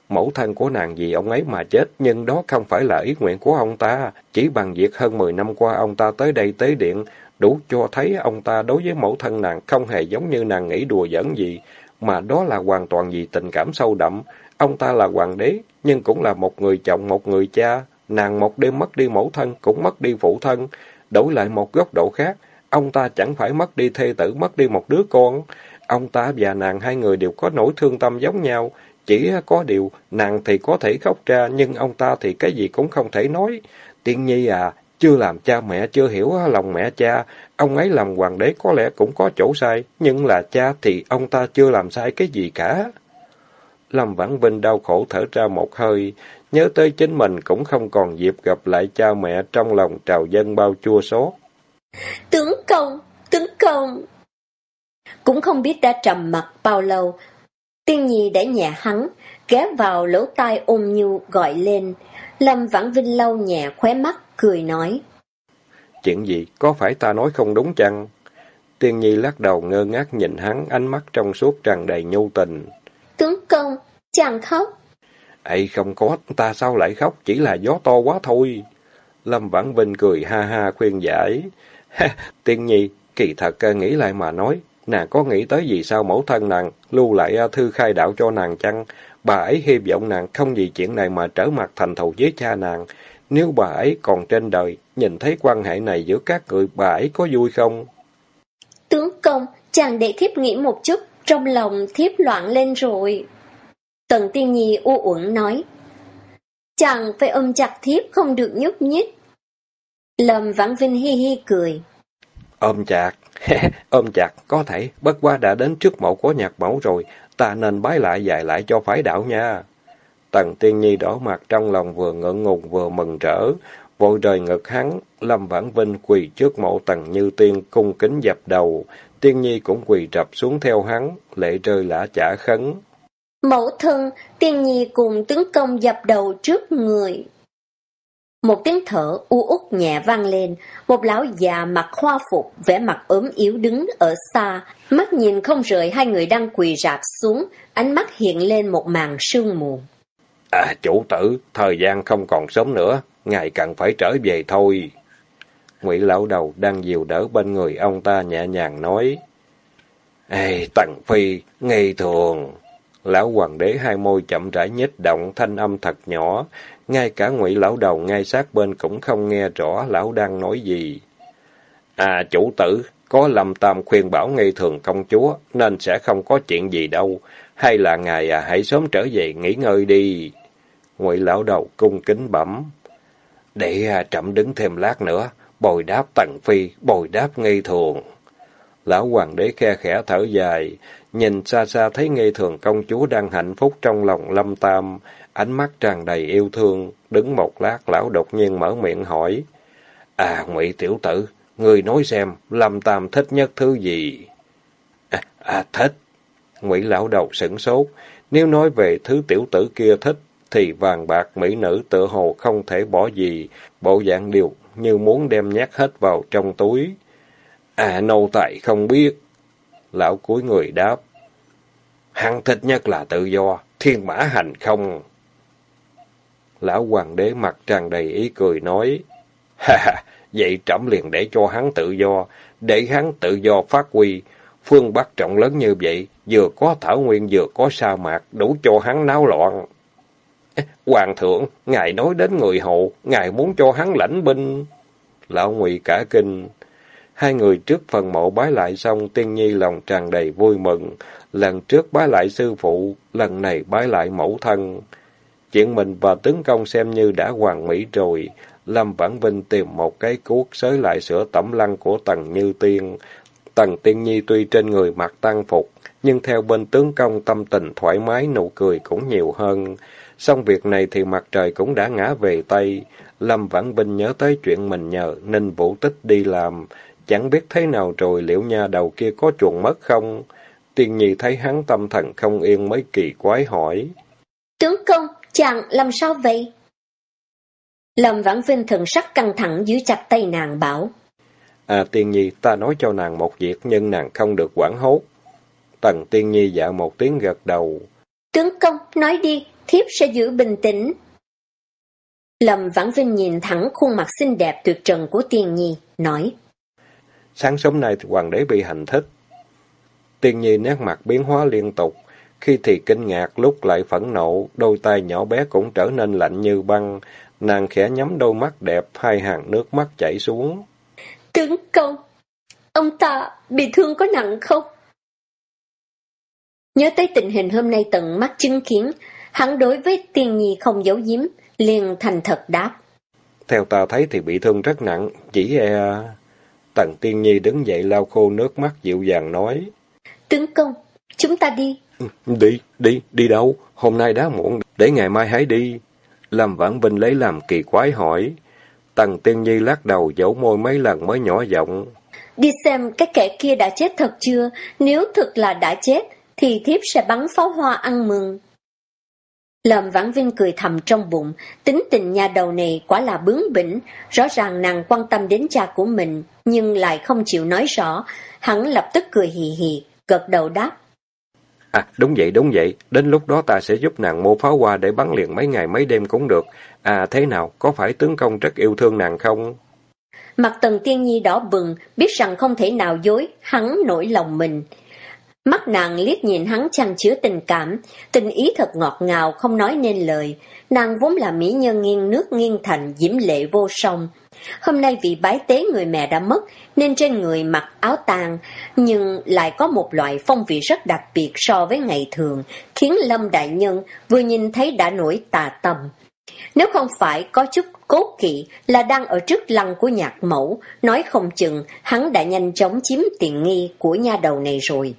Mẫu thân của nàng vì ông ấy mà chết, nhưng đó không phải là ý nguyện của ông ta. Chỉ bằng việc hơn 10 năm qua ông ta tới đây tế điện, đủ cho thấy ông ta đối với mẫu thân nàng không hề giống như nàng nghĩ đùa giỡn gì, mà đó là hoàn toàn vì tình cảm sâu đậm. Ông ta là hoàng đế, nhưng cũng là một người chồng, một người cha. Nàng một đêm mất đi mẫu thân, cũng mất đi phụ thân. Đổi lại một góc độ khác, ông ta chẳng phải mất đi thê tử, mất đi một đứa con. Ông ta và nàng hai người đều có nỗi thương tâm giống nhau. Chỉ có điều, nàng thì có thể khóc ra, nhưng ông ta thì cái gì cũng không thể nói. Tiên nhi à, chưa làm cha mẹ, chưa hiểu lòng mẹ cha. Ông ấy làm hoàng đế có lẽ cũng có chỗ sai, nhưng là cha thì ông ta chưa làm sai cái gì cả. Lâm Vãn Vinh đau khổ thở ra một hơi, nhớ tới chính mình cũng không còn dịp gặp lại cha mẹ trong lòng trào dân bao chua xót. Tướng công, tướng công. Cũng không biết đã trầm mặt bao lâu, tiên nhi đã nhẹ hắn, ghé vào lỗ tai ôm nhu gọi lên. Lâm Vãn Vinh lau nhẹ khóe mắt, cười nói. Chuyện gì, có phải ta nói không đúng chăng? Tiên nhi lắc đầu ngơ ngác nhìn hắn, ánh mắt trong suốt tràn đầy nhu tình. Tướng công, chàng khóc. Ây không có, ta sao lại khóc, chỉ là gió to quá thôi. Lâm Vãn Vinh cười ha ha khuyên giải. tiên nhi, kỳ thật à, nghĩ lại mà nói, nàng có nghĩ tới gì sao mẫu thân nàng, lưu lại à, thư khai đạo cho nàng chăng? Bà ấy hy vọng nàng không vì chuyện này mà trở mặt thành thù với cha nàng. Nếu bà ấy còn trên đời, nhìn thấy quan hệ này giữa các người, bà ấy có vui không? Tướng công, chàng để thiếp nghĩ một chút, trong lòng thiếp loạn lên rồi. Tần Tiên Nhi u uẩn nói, Chàng phải ôm chặt thiếp không được nhúc nhích. Lâm Vãn Vinh hi hi cười. Ôm chặt, ôm chặt, có thể, bất qua đã đến trước mộ của nhạc mẫu rồi, ta nên bái lại dạy lại cho phái đạo nha. Tần Tiên Nhi đỏ mặt trong lòng vừa ngượng ngùng vừa mừng rỡ, vội rời ngực hắn, Lâm Vãn Vinh quỳ trước mộ Tần Như Tiên cung kính dập đầu, Tiên Nhi cũng quỳ rập xuống theo hắn, lệ rơi lã chả khấn. Mẫu thân, Tiên Nhi cùng tướng công dập đầu trước người. Một tiếng thở u út nhẹ vang lên, một lão già mặc hoa phục, vẻ mặt ốm yếu đứng ở xa, mắt nhìn không rời hai người đang quỳ rạp xuống, ánh mắt hiện lên một màn sương mù. À, chủ tử, thời gian không còn sớm nữa, ngài cần phải trở về thôi. Ngụy lão đầu đang dìu đỡ bên người ông ta nhẹ nhàng nói. Ê, Tần Phi, ngây thường. Lão hoàng đế hai môi chậm rãi nhếch động, thanh âm thật nhỏ. Ngay cả ngụy lão đầu ngay sát bên cũng không nghe rõ lão đang nói gì. À, chủ tử, có lâm tam khuyên bảo ngây thường công chúa, nên sẽ không có chuyện gì đâu. Hay là ngài à, hãy sớm trở về nghỉ ngơi đi. Ngụy lão đầu cung kính bẩm. Để à, chậm đứng thêm lát nữa, bồi đáp tần phi, bồi đáp ngây thường. Lão hoàng đế khe khẽ thở dài, nhìn xa xa thấy ngây thường công chúa đang hạnh phúc trong lòng lâm tam, ánh mắt tràn đầy yêu thương, đứng một lát lão đột nhiên mở miệng hỏi. À, ngụy tiểu tử, người nói xem, lâm tam thích nhất thứ gì? À, à thích. Ngụy lão đầu sửng sốt, nếu nói về thứ tiểu tử kia thích, thì vàng bạc mỹ nữ tự hồ không thể bỏ gì, bộ dạng điều như muốn đem nhát hết vào trong túi. À, nô tài không biết. Lão cuối người đáp. Hắn thích nhất là tự do, thiên mã hành không. Lão hoàng đế mặt tràn đầy ý cười nói. Ha ha, vậy trẫm liền để cho hắn tự do, để hắn tự do phát huy. Phương Bắc trọng lớn như vậy, vừa có thảo nguyên vừa có sa mạc, đủ cho hắn náo loạn. Hoàng thượng, ngài nói đến người hậu, ngài muốn cho hắn lãnh binh. Lão Ngụy cả kinh. Hai người trước phần mộ bái lại xong, tiên nhi lòng tràn đầy vui mừng. Lần trước bái lại sư phụ, lần này bái lại mẫu thân. Chuyện mình và tướng công xem như đã hoàn mỹ rồi. Lâm Vãn Vinh tìm một cái cuốc xới lại sửa tẩm lăng của Tần Như Tiên. Tần Tiên Nhi tuy trên người mặc tăng phục, nhưng theo bên tướng công tâm tình thoải mái nụ cười cũng nhiều hơn. Xong việc này thì mặt trời cũng đã ngã về Tây. Lâm Vãn Vinh nhớ tới chuyện mình nhờ Ninh Vũ Tích đi làm. Chẳng biết thế nào rồi liệu nhà đầu kia có chuồn mất không? Tiên nhi thấy hắn tâm thần không yên mới kỳ quái hỏi. Tướng công, chàng làm sao vậy? Lâm Vãn Vinh thần sắc căng thẳng giữ chặt tay nàng bảo. À tiên nhi, ta nói cho nàng một việc nhưng nàng không được quảng hốt. Tần tiên nhi dạ một tiếng gật đầu. Tướng công, nói đi, thiếp sẽ giữ bình tĩnh. Lâm Vãn Vinh nhìn thẳng khuôn mặt xinh đẹp tuyệt trần của Tiên Nhi, nói. Sáng sớm nay hoàng đế bị hành thích. Tiên Nhi nét mặt biến hóa liên tục, khi thì kinh ngạc, lúc lại phẫn nộ, đôi tay nhỏ bé cũng trở nên lạnh như băng. Nàng khẽ nhắm đôi mắt đẹp, hai hàng nước mắt chảy xuống. Tướng công, ông ta bị thương có nặng không? Nhớ tới tình hình hôm nay tận mắt chứng kiến, hắn đối với tiên nhi không giấu giếm, liền thành thật đáp. Theo ta thấy thì bị thương rất nặng, chỉ e... Tần tiên nhi đứng dậy lau khô nước mắt dịu dàng nói. Tướng công, chúng ta đi. Đi, đi, đi đâu? Hôm nay đã muộn, để ngày mai hãy đi. Lâm Vãn Vinh lấy làm kỳ quái hỏi. Tần tiên nhi lắc đầu dẫu môi mấy lần mới nhỏ giọng. Đi xem cái kẻ kia đã chết thật chưa? Nếu thực là đã chết, thì thiếp sẽ bắn pháo hoa ăn mừng. Lâm Vãn Vinh cười thầm trong bụng, tính tình nhà đầu này quả là bướng bỉnh, rõ ràng nàng quan tâm đến cha của mình, nhưng lại không chịu nói rõ, hắn lập tức cười hì hì, gật đầu đáp. À, đúng vậy, đúng vậy, đến lúc đó ta sẽ giúp nàng mua pháo hoa để bắn liền mấy ngày mấy đêm cũng được. À, thế nào, có phải tướng công rất yêu thương nàng không? Mặt tần tiên nhi đỏ bừng, biết rằng không thể nào dối, hắn nổi lòng mình. Mắt nàng liếc nhìn hắn chăn chứa tình cảm, tình ý thật ngọt ngào không nói nên lời. Nàng vốn là mỹ nhân nghiêng nước nghiêng thành, diễm lệ vô song. Hôm nay vì bái tế người mẹ đã mất, nên trên người mặc áo tang, nhưng lại có một loại phong vị rất đặc biệt so với ngày thường, khiến Lâm Đại Nhân vừa nhìn thấy đã nổi tà tâm. Nếu không phải có chút cố kỵ là đang ở trước lăng của nhạc mẫu, nói không chừng hắn đã nhanh chóng chiếm tiện nghi của nha đầu này rồi.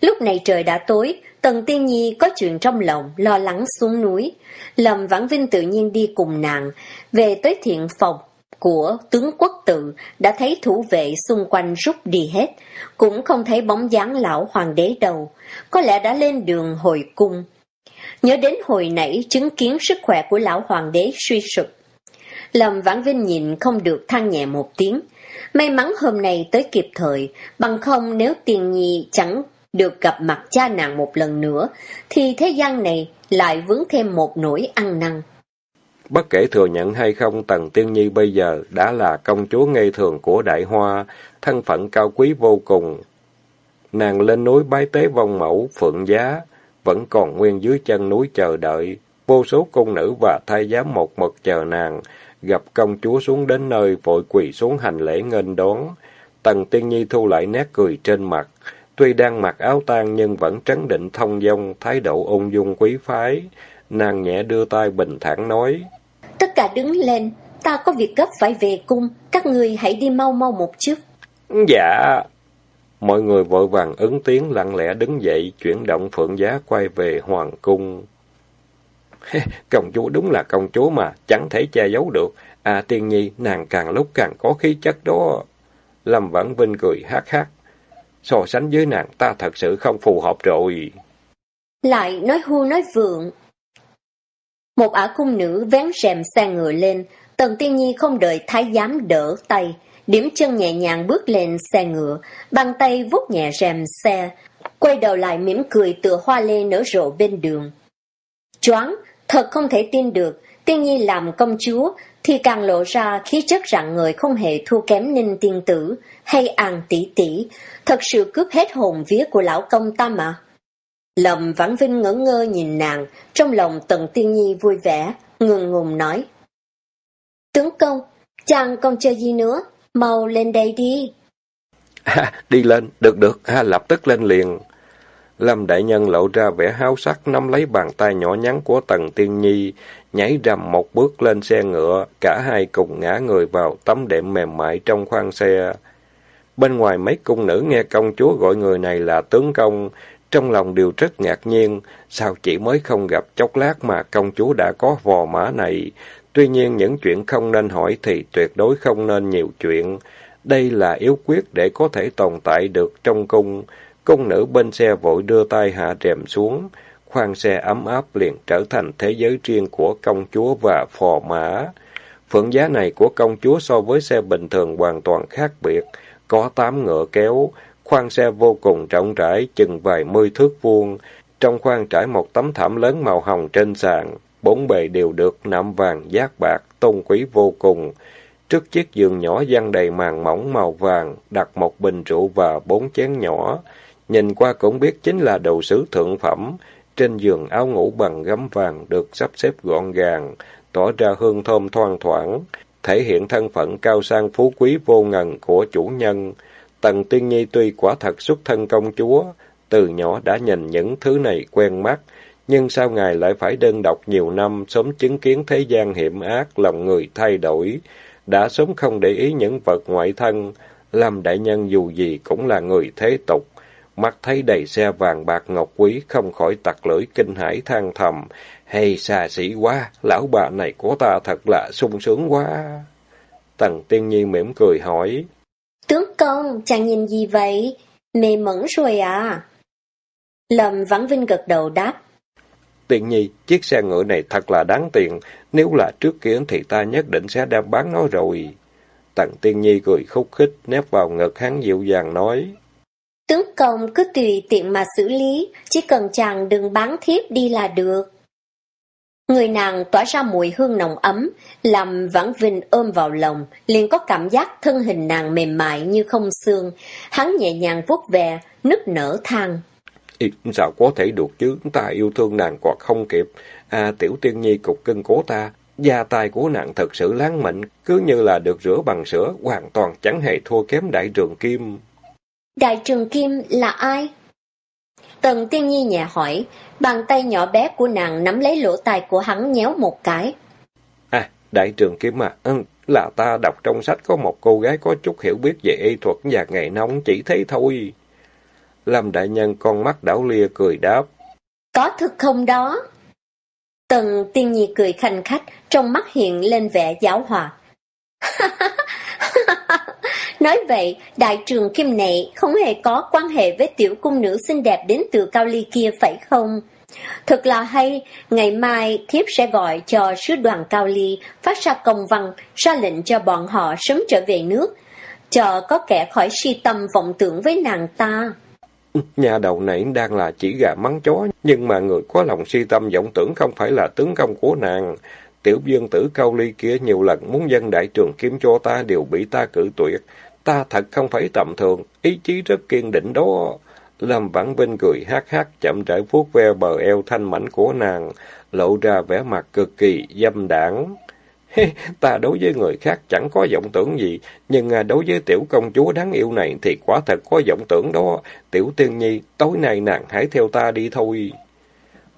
Lúc này trời đã tối, Tần Tiên Nhi có chuyện trong lòng, lo lắng xuống núi. Lâm Vãn Vinh tự nhiên đi cùng nàng, về tới thiện phòng của tướng quốc tự, đã thấy thủ vệ xung quanh rút đi hết, cũng không thấy bóng dáng lão hoàng đế đâu, có lẽ đã lên đường hồi cung. Nhớ đến hồi nãy chứng kiến sức khỏe của lão hoàng đế suy sụp. Lâm Vãn Vinh nhìn không được than nhẹ một tiếng. May mắn hôm nay tới kịp thời, bằng không nếu tiền nhi chẳng được gặp mặt cha nàng một lần nữa, thì thế gian này lại vướng thêm một nỗi ăn năn. Bất kể thừa nhận hay không, Tần Tiên Nhi bây giờ đã là công chúa ngây thường của Đại Hoa, thân phận cao quý vô cùng. Nàng lên núi bái tế vong mẫu, phượng giá, vẫn còn nguyên dưới chân núi chờ đợi. Vô số cung nữ và thay giám một mực chờ nàng, gặp công chúa xuống đến nơi vội quỳ xuống hành lễ nghênh đón. Tần Tiên Nhi thu lại nét cười trên mặt, Tuy đang mặc áo tang nhưng vẫn trấn định thông dong, thái độ ung dung quý phái. Nàng nhẹ đưa tay bình thản nói. Tất cả đứng lên, ta có việc gấp phải về cung, các người hãy đi mau mau một chút. Dạ. Mọi người vội vàng ứng tiếng lặng lẽ đứng dậy, chuyển động phượng giá quay về hoàng cung. công chúa đúng là công chúa mà, chẳng thể che giấu được. À tiên nhi, nàng càng lúc càng có khí chất đó. Lâm Vãn Vinh cười hát hát. So sánh với nàng ta thật sự không phù hợp rồi. Lại nói hưu nói vượng. Một ả cung nữ vén rèm xe ngựa lên, Tần Tiên Nhi không đợi thái giám đỡ tay, điểm chân nhẹ nhàng bước lên xe ngựa, bàn tay vuốt nhẹ rèm xe, quay đầu lại mỉm cười tựa hoa lê nở rộ bên đường. Choáng, thật không thể tin được, Tiên Nhi làm công chúa thì càng lộ ra khí chất rạng người không hề thua kém ninh tiên tử hay an tỷ tỷ, thật sự cướp hết hồn vía của lão công ta mà. lầm Vãn Vinh ngỡ ngơ nhìn nàng, trong lòng Tần Tiên Nhi vui vẻ, ngừng ngùng nói. Tướng công, chàng còn chờ gì nữa, mau lên đây đi. À, đi lên, được được, à, lập tức lên liền. Lâm Đại Nhân lộ ra vẻ háo sắc nắm lấy bàn tay nhỏ nhắn của Tần Tiên Nhi, nhảy rầm một bước lên xe ngựa, cả hai cùng ngã người vào tấm đệm mềm mại trong khoang xe. Bên ngoài mấy cung nữ nghe công chúa gọi người này là tướng công, trong lòng đều rất ngạc nhiên, sao chỉ mới không gặp chốc lát mà công chúa đã có vò mã này. Tuy nhiên những chuyện không nên hỏi thì tuyệt đối không nên nhiều chuyện. Đây là yếu quyết để có thể tồn tại được trong cung. Cung nữ bên xe vội đưa tay hạ rèm xuống, khoang xe ấm áp liền trở thành thế giới riêng của công chúa và phò mã. Phượng giá này của công chúa so với xe bình thường hoàn toàn khác biệt, có tám ngựa kéo, khoang xe vô cùng rộng rãi, chừng vài mươi thước vuông. Trong khoang trải một tấm thảm lớn màu hồng trên sàn, bốn bề đều được nạm vàng giác bạc, tôn quý vô cùng. Trước chiếc giường nhỏ dăng đầy màn mỏng màu vàng, đặt một bình rượu và bốn chén nhỏ. Nhìn qua cũng biết chính là đồ sứ thượng phẩm. Trên giường áo ngủ bằng gấm vàng được sắp xếp gọn gàng, tỏ ra hương thơm thoang thoảng, thể hiện thân phận cao sang phú quý vô ngần của chủ nhân. Tần Tiên Nhi tuy quả thật xuất thân công chúa, từ nhỏ đã nhìn những thứ này quen mắt, nhưng sao ngài lại phải đơn độc nhiều năm sớm chứng kiến thế gian hiểm ác, lòng người thay đổi, đã sớm không để ý những vật ngoại thân, làm đại nhân dù gì cũng là người thế tục, mắt thấy đầy xe vàng bạc ngọc quý, không khỏi tặc lưỡi kinh hãi than thầm. Hay xa xỉ quá, lão bà này của ta thật là sung sướng quá. Tần Tiên Nhi mỉm cười hỏi. Tướng công, chàng nhìn gì vậy? Mê mẩn rồi à? Lâm Vãn Vinh gật đầu đáp. Tiên Nhi, chiếc xe ngựa này thật là đáng tiền. Nếu là trước kia thì ta nhất định sẽ đem bán nó rồi. Tần Tiên Nhi cười khúc khích, nép vào ngực hắn dịu dàng nói. Tướng công cứ tùy tiện mà xử lý, chỉ cần chàng đừng bán thiếp đi là được. Người nàng tỏa ra mùi hương nồng ấm, làm Vãn Vinh ôm vào lòng, liền có cảm giác thân hình nàng mềm mại như không xương. Hắn nhẹ nhàng vuốt về, nức nở than. Ý, sao có thể được chứ, ta yêu thương nàng còn không kịp. À, tiểu tiên nhi cục cưng cố ta, da tay của nàng thật sự láng mịn, cứ như là được rửa bằng sữa, hoàn toàn chẳng hề thua kém đại trường kim. Đại trường kim là ai? Tần tiên nhi nhẹ hỏi, bàn tay nhỏ bé của nàng nắm lấy lỗ tai của hắn nhéo một cái. À, đại trường kim à, ừ, là ta đọc trong sách có một cô gái có chút hiểu biết về y thuật và nghề nông chỉ thấy thôi. Lâm đại nhân con mắt đảo lia cười đáp. Có thực không đó? Tần tiên nhi cười khanh khách, trong mắt hiện lên vẻ giáo hòa. Nói vậy, đại trường kim nệ không hề có quan hệ với tiểu cung nữ xinh đẹp đến từ Cao Ly kia phải không? Thật là hay, ngày mai thiếp sẽ gọi cho sứ đoàn Cao Ly phát ra công văn, ra lệnh cho bọn họ sớm trở về nước, cho có kẻ khỏi si tâm vọng tưởng với nàng ta. Nhà đầu này đang là chỉ gà mắng chó, nhưng mà người có lòng si tâm vọng tưởng không phải là tướng công của nàng. Tiểu dương tử cao ly kia nhiều lần muốn dân đại trường kiếm cho ta đều bị ta cử tuyệt. Ta thật không phải tầm thường, ý chí rất kiên định đó. Lâm Vãn Vinh cười hát hát chậm rãi vuốt ve bờ eo thanh mảnh của nàng, lộ ra vẻ mặt cực kỳ dâm đảng. ta đối với người khác chẳng có vọng tưởng gì, nhưng à, đối với tiểu công chúa đáng yêu này thì quả thật có vọng tưởng đó. Tiểu tiên nhi, tối nay nàng hãy theo ta đi thôi.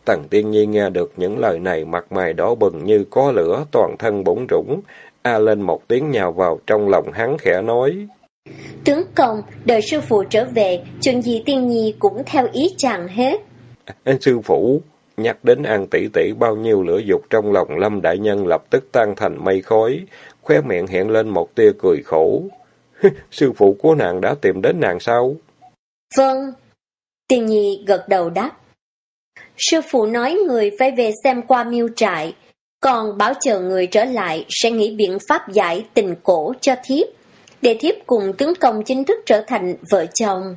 Tần tiên nhi nghe được những lời này mặt mày đỏ bừng như có lửa, toàn thân bỗng rủng. A lên một tiếng nhào vào trong lòng hắn khẽ nói. Tướng công, đợi sư phụ trở về, chuyện gì tiên nhi cũng theo ý chàng hết. À, sư phụ, nhắc đến An tỷ tỷ bao nhiêu lửa dục trong lòng Lâm Đại Nhân lập tức tan thành mây khói, khóe miệng hiện lên một tia cười khổ. sư phụ của nàng đã tìm đến nàng sao? Vâng. Tiên nhi gật đầu đáp. Sư phụ nói người phải về xem qua miêu trại, còn bảo chờ người trở lại sẽ nghĩ biện pháp giải tình cổ cho thiếp, để thiếp cùng tướng công chính thức trở thành vợ chồng.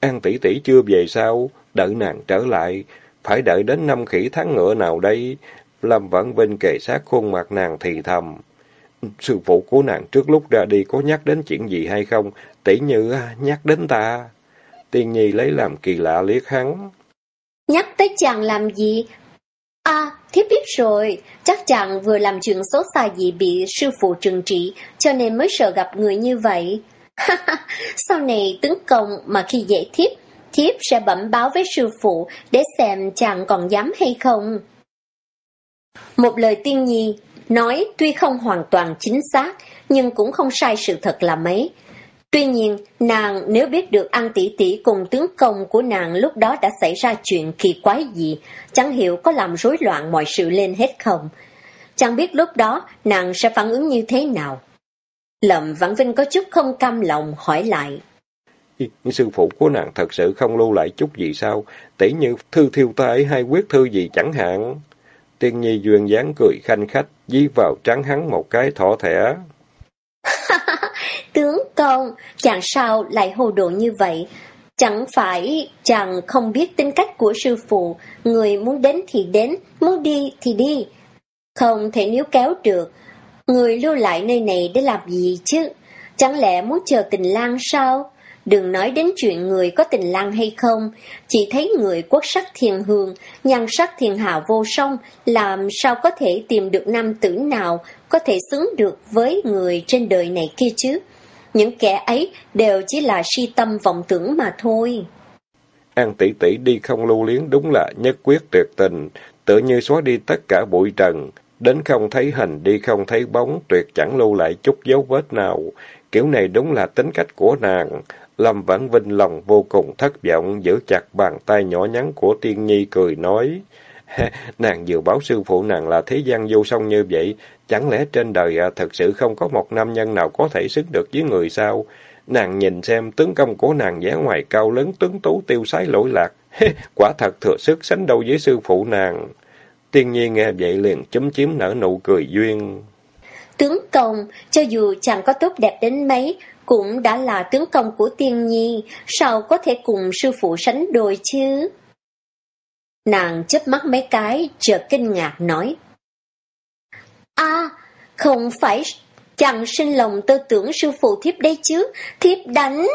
An tỷ tỷ chưa về sao? Đợi nàng trở lại, phải đợi đến năm khỉ tháng ngựa nào đây? Lâm Vãn Vinh kề sát khuôn mặt nàng thì thầm. Sư phụ của nàng trước lúc ra đi có nhắc đến chuyện gì hay không? Tỷ như nhắc đến ta. Tiên nhi lấy làm kỳ lạ liếc hắn. Nhắc tới chàng làm gì? À, thiếp biết rồi, chắc chàng vừa làm chuyện xấu xa gì bị sư phụ trừng trị, cho nên mới sợ gặp người như vậy. Sau này tướng công mà khi dễ thiếp, thiếp sẽ bẩm báo với sư phụ để xem chàng còn dám hay không. Một lời tiên nhi, nói tuy không hoàn toàn chính xác, nhưng cũng không sai sự thật là mấy. Tuy nhiên, nàng nếu biết được An Tỷ Tỷ cùng tướng công của nàng lúc đó đã xảy ra chuyện kỳ quái gì, chẳng hiểu có làm rối loạn mọi sự lên hết không. Chẳng biết lúc đó nàng sẽ phản ứng như thế nào. Lậm Vãn Vinh có chút không cam lòng hỏi lại. Sư phụ của nàng thật sự không lưu lại chút gì sao? Tỷ như thư thiêu tay hay quyết thư gì chẳng hạn. Tiên nhi duyên dáng cười khanh khách, dí vào trắng hắn một cái thỏ thẻ. Tướng công, chàng sao lại hồ đồ như vậy? Chẳng phải chàng không biết tính cách của sư phụ, người muốn đến thì đến, muốn đi thì đi. Không thể níu kéo được. Người lưu lại nơi này để làm gì chứ? Chẳng lẽ muốn chờ tình lang sao? Đừng nói đến chuyện người có tình lang hay không, chỉ thấy người quốc sắc thiền hương, nhan sắc thiền hào vô song, làm sao có thể tìm được nam tử nào có thể xứng được với người trên đời này kia chứ. Những kẻ ấy đều chỉ là si tâm vọng tưởng mà thôi. An tỷ tỷ đi không lưu liếng đúng là nhất quyết tuyệt tình, tự như xóa đi tất cả bụi trần, đến không thấy hình đi không thấy bóng, tuyệt chẳng lưu lại chút dấu vết nào. Kiểu này đúng là tính cách của nàng. Lâm Vãn Vinh lòng vô cùng thất vọng, giữ chặt bàn tay nhỏ nhắn của Tiên Nhi cười nói. nàng vừa bảo sư phụ nàng là thế gian vô song như vậy, chẳng lẽ trên đời à, thật sự không có một nam nhân nào có thể xứng được với người sao? Nàng nhìn xem tướng công của nàng vẻ ngoài cao lớn tuấn tú tiêu sái lỗi lạc, quả thật thừa sức sánh đâu với sư phụ nàng. Tiên Nhi nghe vậy liền chấm chiếm nở nụ cười duyên. Tướng công, cho dù chẳng có tốt đẹp đến mấy, cũng đã là tướng công của tiên nhi, sao có thể cùng sư phụ sánh đôi chứ? Nàng chớp mắt mấy cái, chợt kinh ngạc nói. a không phải chẳng sinh lòng tư tưởng sư phụ thiếp đây chứ, thiếp đánh.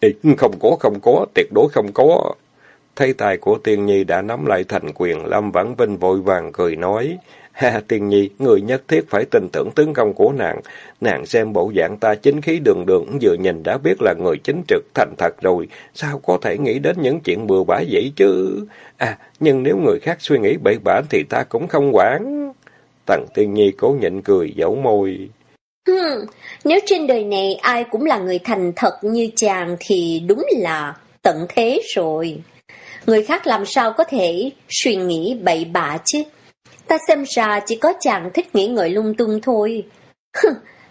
Ê, không có, không có, tuyệt đối không có. Thấy tài của tiên nhi đã nắm lại thành quyền, Lâm Vãn Vinh vội vàng cười nói. Ha, tiên nhi, người nhất thiết phải tin tưởng tướng công của nàng. Nàng xem bộ dạng ta chính khí đường đường, vừa nhìn đã biết là người chính trực thành thật rồi. Sao có thể nghĩ đến những chuyện bừa bãi vậy chứ? À, nhưng nếu người khác suy nghĩ bậy bạ thì ta cũng không quản. Tần tiên nhi cố nhịn cười, dẫu môi. Hmm, nếu trên đời này ai cũng là người thành thật như chàng thì đúng là tận thế rồi. Người khác làm sao có thể suy nghĩ bậy bạ chứ? Ta xem ra chỉ có chàng thích nghĩ ngợi lung tung thôi.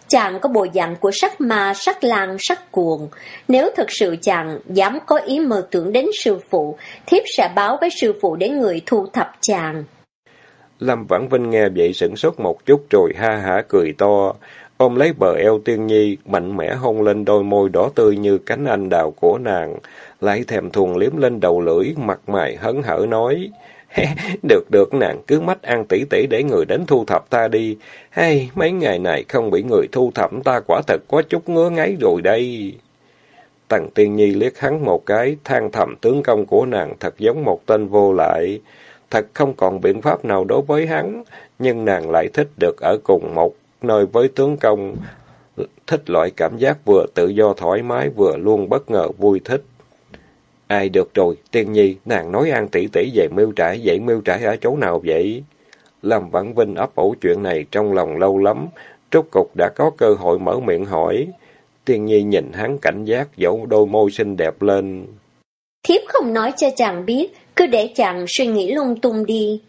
chàng có bộ dạng của sắc ma, sắc lang, sắc cuồng. Nếu thật sự chàng dám có ý mơ tưởng đến sư phụ, thiếp sẽ báo với sư phụ để người thu thập chàng. Lâm Vãn Vinh nghe vậy sửng sốt một chút rồi ha hả cười to, ôm lấy bờ eo tiên nhi, mạnh mẽ hôn lên đôi môi đỏ tươi như cánh anh đào của nàng, lại thèm thuồng liếm lên đầu lưỡi, mặt mày hấn hở nói. được được nàng cứ mắt ăn tỉ tỉ để người đến thu thập ta đi. Hay, mấy ngày này không bị người thu thập ta quả thật có chút ngứa ngáy rồi đây. Tần tiên nhi liếc hắn một cái, than thầm tướng công của nàng thật giống một tên vô lại. Thật không còn biện pháp nào đối với hắn, nhưng nàng lại thích được ở cùng một nơi với tướng công. Thích loại cảm giác vừa tự do thoải mái vừa luôn bất ngờ vui thích. Ai được rồi, tiên nhi, nàng nói an tỷ tỷ về miêu trải, vậy miêu trải ở chỗ nào vậy? Lâm Vãn Vinh ấp ủ chuyện này trong lòng lâu lắm, rốt cục đã có cơ hội mở miệng hỏi. Tiên nhi nhìn hắn cảnh giác, dẫu đôi môi xinh đẹp lên. Thiếp không nói cho chàng biết, cứ để chàng suy nghĩ lung tung đi.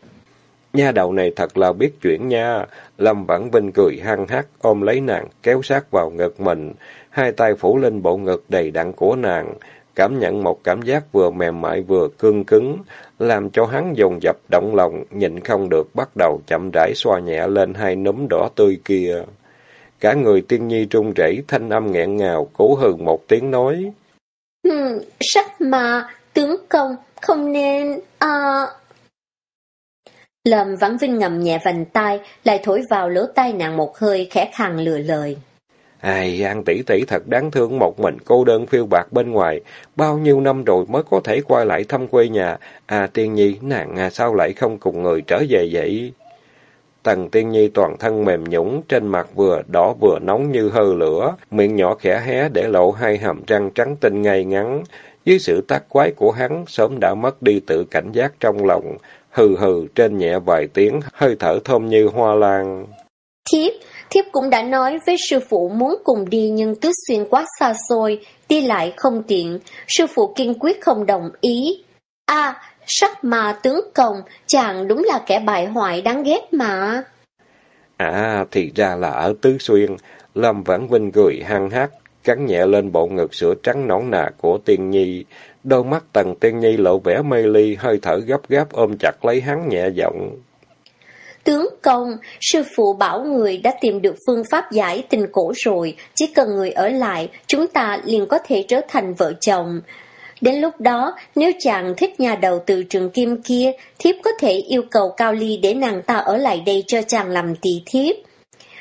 Nha đầu này thật là biết chuyện nha. Lâm Vãn Vinh cười hăng hắc, ôm lấy nàng, kéo sát vào ngực mình, hai tay phủ lên bộ ngực đầy đặn của nàng cảm nhận một cảm giác vừa mềm mại vừa cương cứng, làm cho hắn dồn dập động lòng, nhịn không được bắt đầu chậm rãi xoa nhẹ lên hai núm đỏ tươi kia. Cả người tiên nhi trung rẩy thanh âm nghẹn ngào, cố hừ một tiếng nói. Hmm, sắc mà, tướng công, không nên... À... Lâm Vãn Vinh ngầm nhẹ vành tay, lại thổi vào lỗ tai nàng một hơi khẽ khàng lừa lời. Ai, An tỷ tỷ thật đáng thương một mình cô đơn phiêu bạc bên ngoài, bao nhiêu năm rồi mới có thể quay lại thăm quê nhà. À tiên nhi, nàng à, sao lại không cùng người trở về vậy? Tần tiên nhi toàn thân mềm nhũng, trên mặt vừa đỏ vừa nóng như hơ lửa, miệng nhỏ khẽ hé để lộ hai hàm răng trắng tinh ngay ngắn. Dưới sự tác quái của hắn, sớm đã mất đi tự cảnh giác trong lòng, hừ hừ trên nhẹ vài tiếng, hơi thở thơm như hoa lan. Thiếp, Thiếp cũng đã nói với sư phụ muốn cùng đi nhưng tứ xuyên quá xa xôi, đi lại không tiện, sư phụ kiên quyết không đồng ý. À, sắc mà tướng công, chàng đúng là kẻ bại hoại đáng ghét mà. À, thì ra là ở Tứ Xuyên, Lâm Vãn Vinh cười hăng hát, cắn nhẹ lên bộ ngực sữa trắng nõn nà của Tiên Nhi. Đôi mắt tần Tiên Nhi lộ vẻ mê ly, hơi thở gấp gáp ôm chặt lấy hắn nhẹ giọng. Tướng công, sư phụ bảo người đã tìm được phương pháp giải tình cổ rồi, chỉ cần người ở lại, chúng ta liền có thể trở thành vợ chồng. Đến lúc đó, nếu chàng thích nhà đầu từ trường kim kia, thiếp có thể yêu cầu Cao Ly để nàng ta ở lại đây cho chàng làm tỳ thiếp.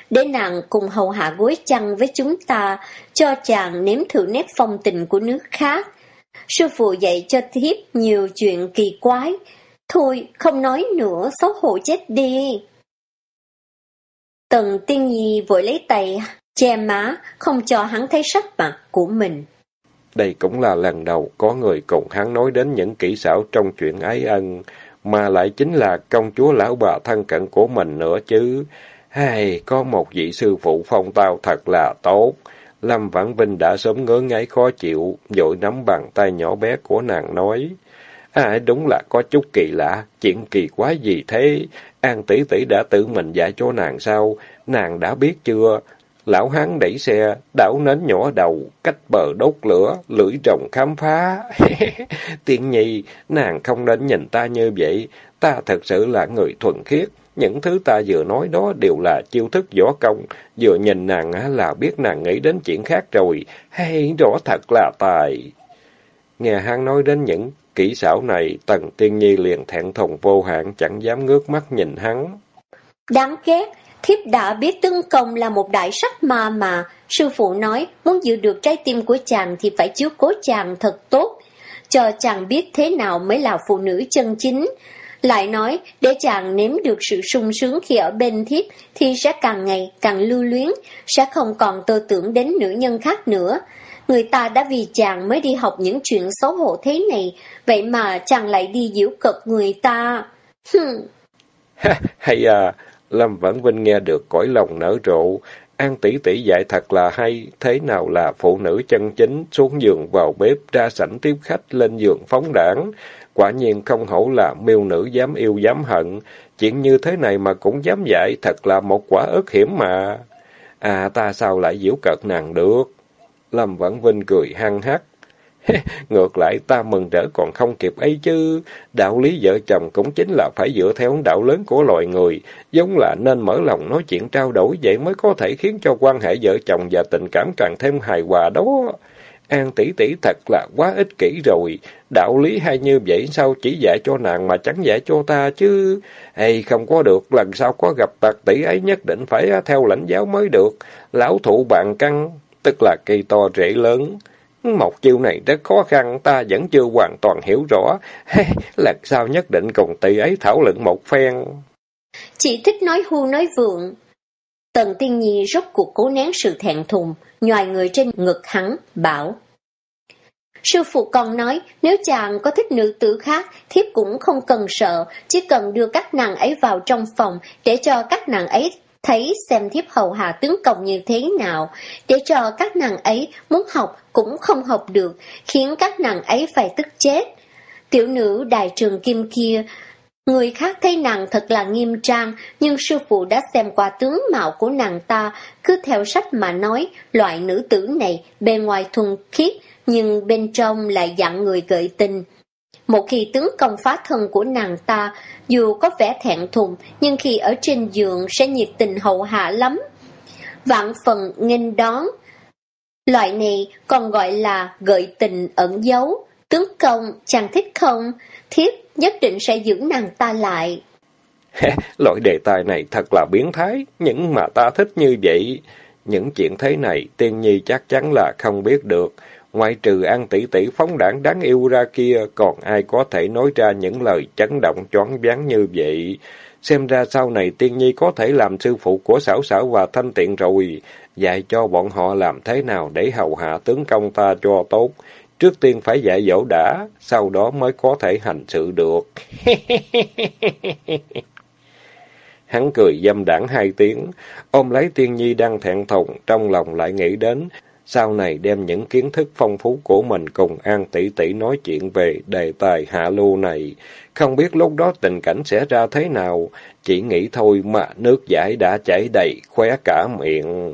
Để nàng cùng hầu hạ gối chăn với chúng ta, cho chàng nếm thử nét phong tình của nước khác. Sư phụ dạy cho thiếp nhiều chuyện kỳ quái, Thôi, không nói nữa, xấu hổ chết đi. Tần tiên nhi vội lấy tay, che má, không cho hắn thấy sắc mặt của mình. Đây cũng là lần đầu có người cùng hắn nói đến những kỹ xảo trong chuyện ái ân, mà lại chính là công chúa lão bà thân cận của mình nữa chứ. Hay, có một vị sư phụ phong tao thật là tốt. Lâm Vãn Vinh đã sớm ngớ ngáy khó chịu, vội nắm bàn tay nhỏ bé của nàng nói. À, đúng là có chút kỳ lạ, chuyện kỳ quá gì thế? An tỷ tỷ đã tự mình dạy cho nàng sao? Nàng đã biết chưa? Lão hán đẩy xe, đảo nến nhỏ đầu, cách bờ đốt lửa, lưỡi rồng khám phá. Tiện nhi, nàng không nên nhìn ta như vậy, ta thật sự là người thuần khiết. Những thứ ta vừa nói đó đều là chiêu thức võ công, vừa nhìn nàng là biết nàng nghĩ đến chuyện khác rồi, hay rõ thật là tài. Nghe hắn nói đến những kỹ xảo này, Tần Tiên Nhi liền thẹn thùng vô hạn, chẳng dám ngước mắt nhìn hắn. Đáng ghét, thiếp đã biết tương công là một đại sắc ma mà. Sư phụ nói, muốn giữ được trái tim của chàng thì phải chiếu cố chàng thật tốt, cho chàng biết thế nào mới là phụ nữ chân chính. Lại nói, để chàng nếm được sự sung sướng khi ở bên thiếp, thì sẽ càng ngày càng lưu luyến, sẽ không còn tơ tưởng đến nữ nhân khác nữa. Người ta đã vì chàng mới đi học những chuyện xấu hổ thế này, vậy mà chàng lại đi giễu cợt người ta. Hay à, Lâm Vãn Vinh nghe được cõi lòng nở rộ, An tỷ tỷ dạy thật là hay, thế nào là phụ nữ chân chính, xuống giường vào bếp, ra sảnh tiếp khách, lên giường phóng đảng. Quả nhiên không hổ là miêu nữ dám yêu dám hận, chuyện như thế này mà cũng dám dạy, thật là một quả ớt hiểm mà. À ta sao lại diễu cợt nàng được? Lâm Vãn Vinh cười hăng hắc. Ngược lại ta mừng rỡ còn không kịp ấy chứ. Đạo lý vợ chồng cũng chính là phải dựa theo đạo lớn của loài người. Giống là nên mở lòng nói chuyện trao đổi vậy mới có thể khiến cho quan hệ vợ chồng và tình cảm càng thêm hài hòa đó. An tỷ tỷ thật là quá ích kỷ rồi. Đạo lý hay như vậy sao chỉ dạy cho nàng mà chẳng dạy cho ta chứ? Hay không có được, lần sau có gặp tạc tỷ ấy nhất định phải theo lãnh giáo mới được. Lão thụ bạn căn, tức là cây to rễ lớn. Một chiêu này rất khó khăn, ta vẫn chưa hoàn toàn hiểu rõ. Lần sau nhất định cùng tỷ ấy thảo luận một phen. chị thích nói hu nói vượng. Tần tiên nhi rốt cuộc cố nén sự thẹn thùng, nhòi người trên ngực hắn, bảo. Sư phụ còn nói, nếu chàng có thích nữ tử khác, thiếp cũng không cần sợ, chỉ cần đưa các nàng ấy vào trong phòng để cho các nàng ấy thấy xem thiếp hầu hạ tướng công như thế nào, để cho các nàng ấy muốn học cũng không học được, khiến các nàng ấy phải tức chết. Tiểu nữ đại trường kim kia, người khác thấy nàng thật là nghiêm trang, nhưng sư phụ đã xem qua tướng mạo của nàng ta, cứ theo sách mà nói, loại nữ tử này bề ngoài thuần khiết, nhưng bên trong lại dặn người gợi tình. Một khi tướng công phá thân của nàng ta, dù có vẻ thẹn thùng, nhưng khi ở trên giường sẽ nhiệt tình hậu hạ lắm. Vạn phần nghênh đón. Loại này còn gọi là gợi tình ẩn giấu. Tướng công, chàng thích không? Thiếp nhất định sẽ giữ nàng ta lại. Loại đề tài này thật là biến thái, những mà ta thích như vậy. Những chuyện thế này, tiên nhi chắc chắn là không biết được. Ngoại trừ An tỷ tỷ phóng đảng đáng yêu ra kia, còn ai có thể nói ra những lời chấn động choáng váng như vậy. Xem ra sau này tiên nhi có thể làm sư phụ của xảo xảo và thanh tiện rồi, dạy cho bọn họ làm thế nào để hầu hạ tướng công ta cho tốt. Trước tiên phải dạy dỗ đã, sau đó mới có thể hành sự được. Hắn cười dâm đảng hai tiếng, ôm lấy tiên nhi đang thẹn thùng, trong lòng lại nghĩ đến, sau này đem những kiến thức phong phú của mình cùng An tỷ tỷ nói chuyện về đề tài hạ lưu này. Không biết lúc đó tình cảnh sẽ ra thế nào, chỉ nghĩ thôi mà nước giải đã chảy đầy, khóe cả miệng.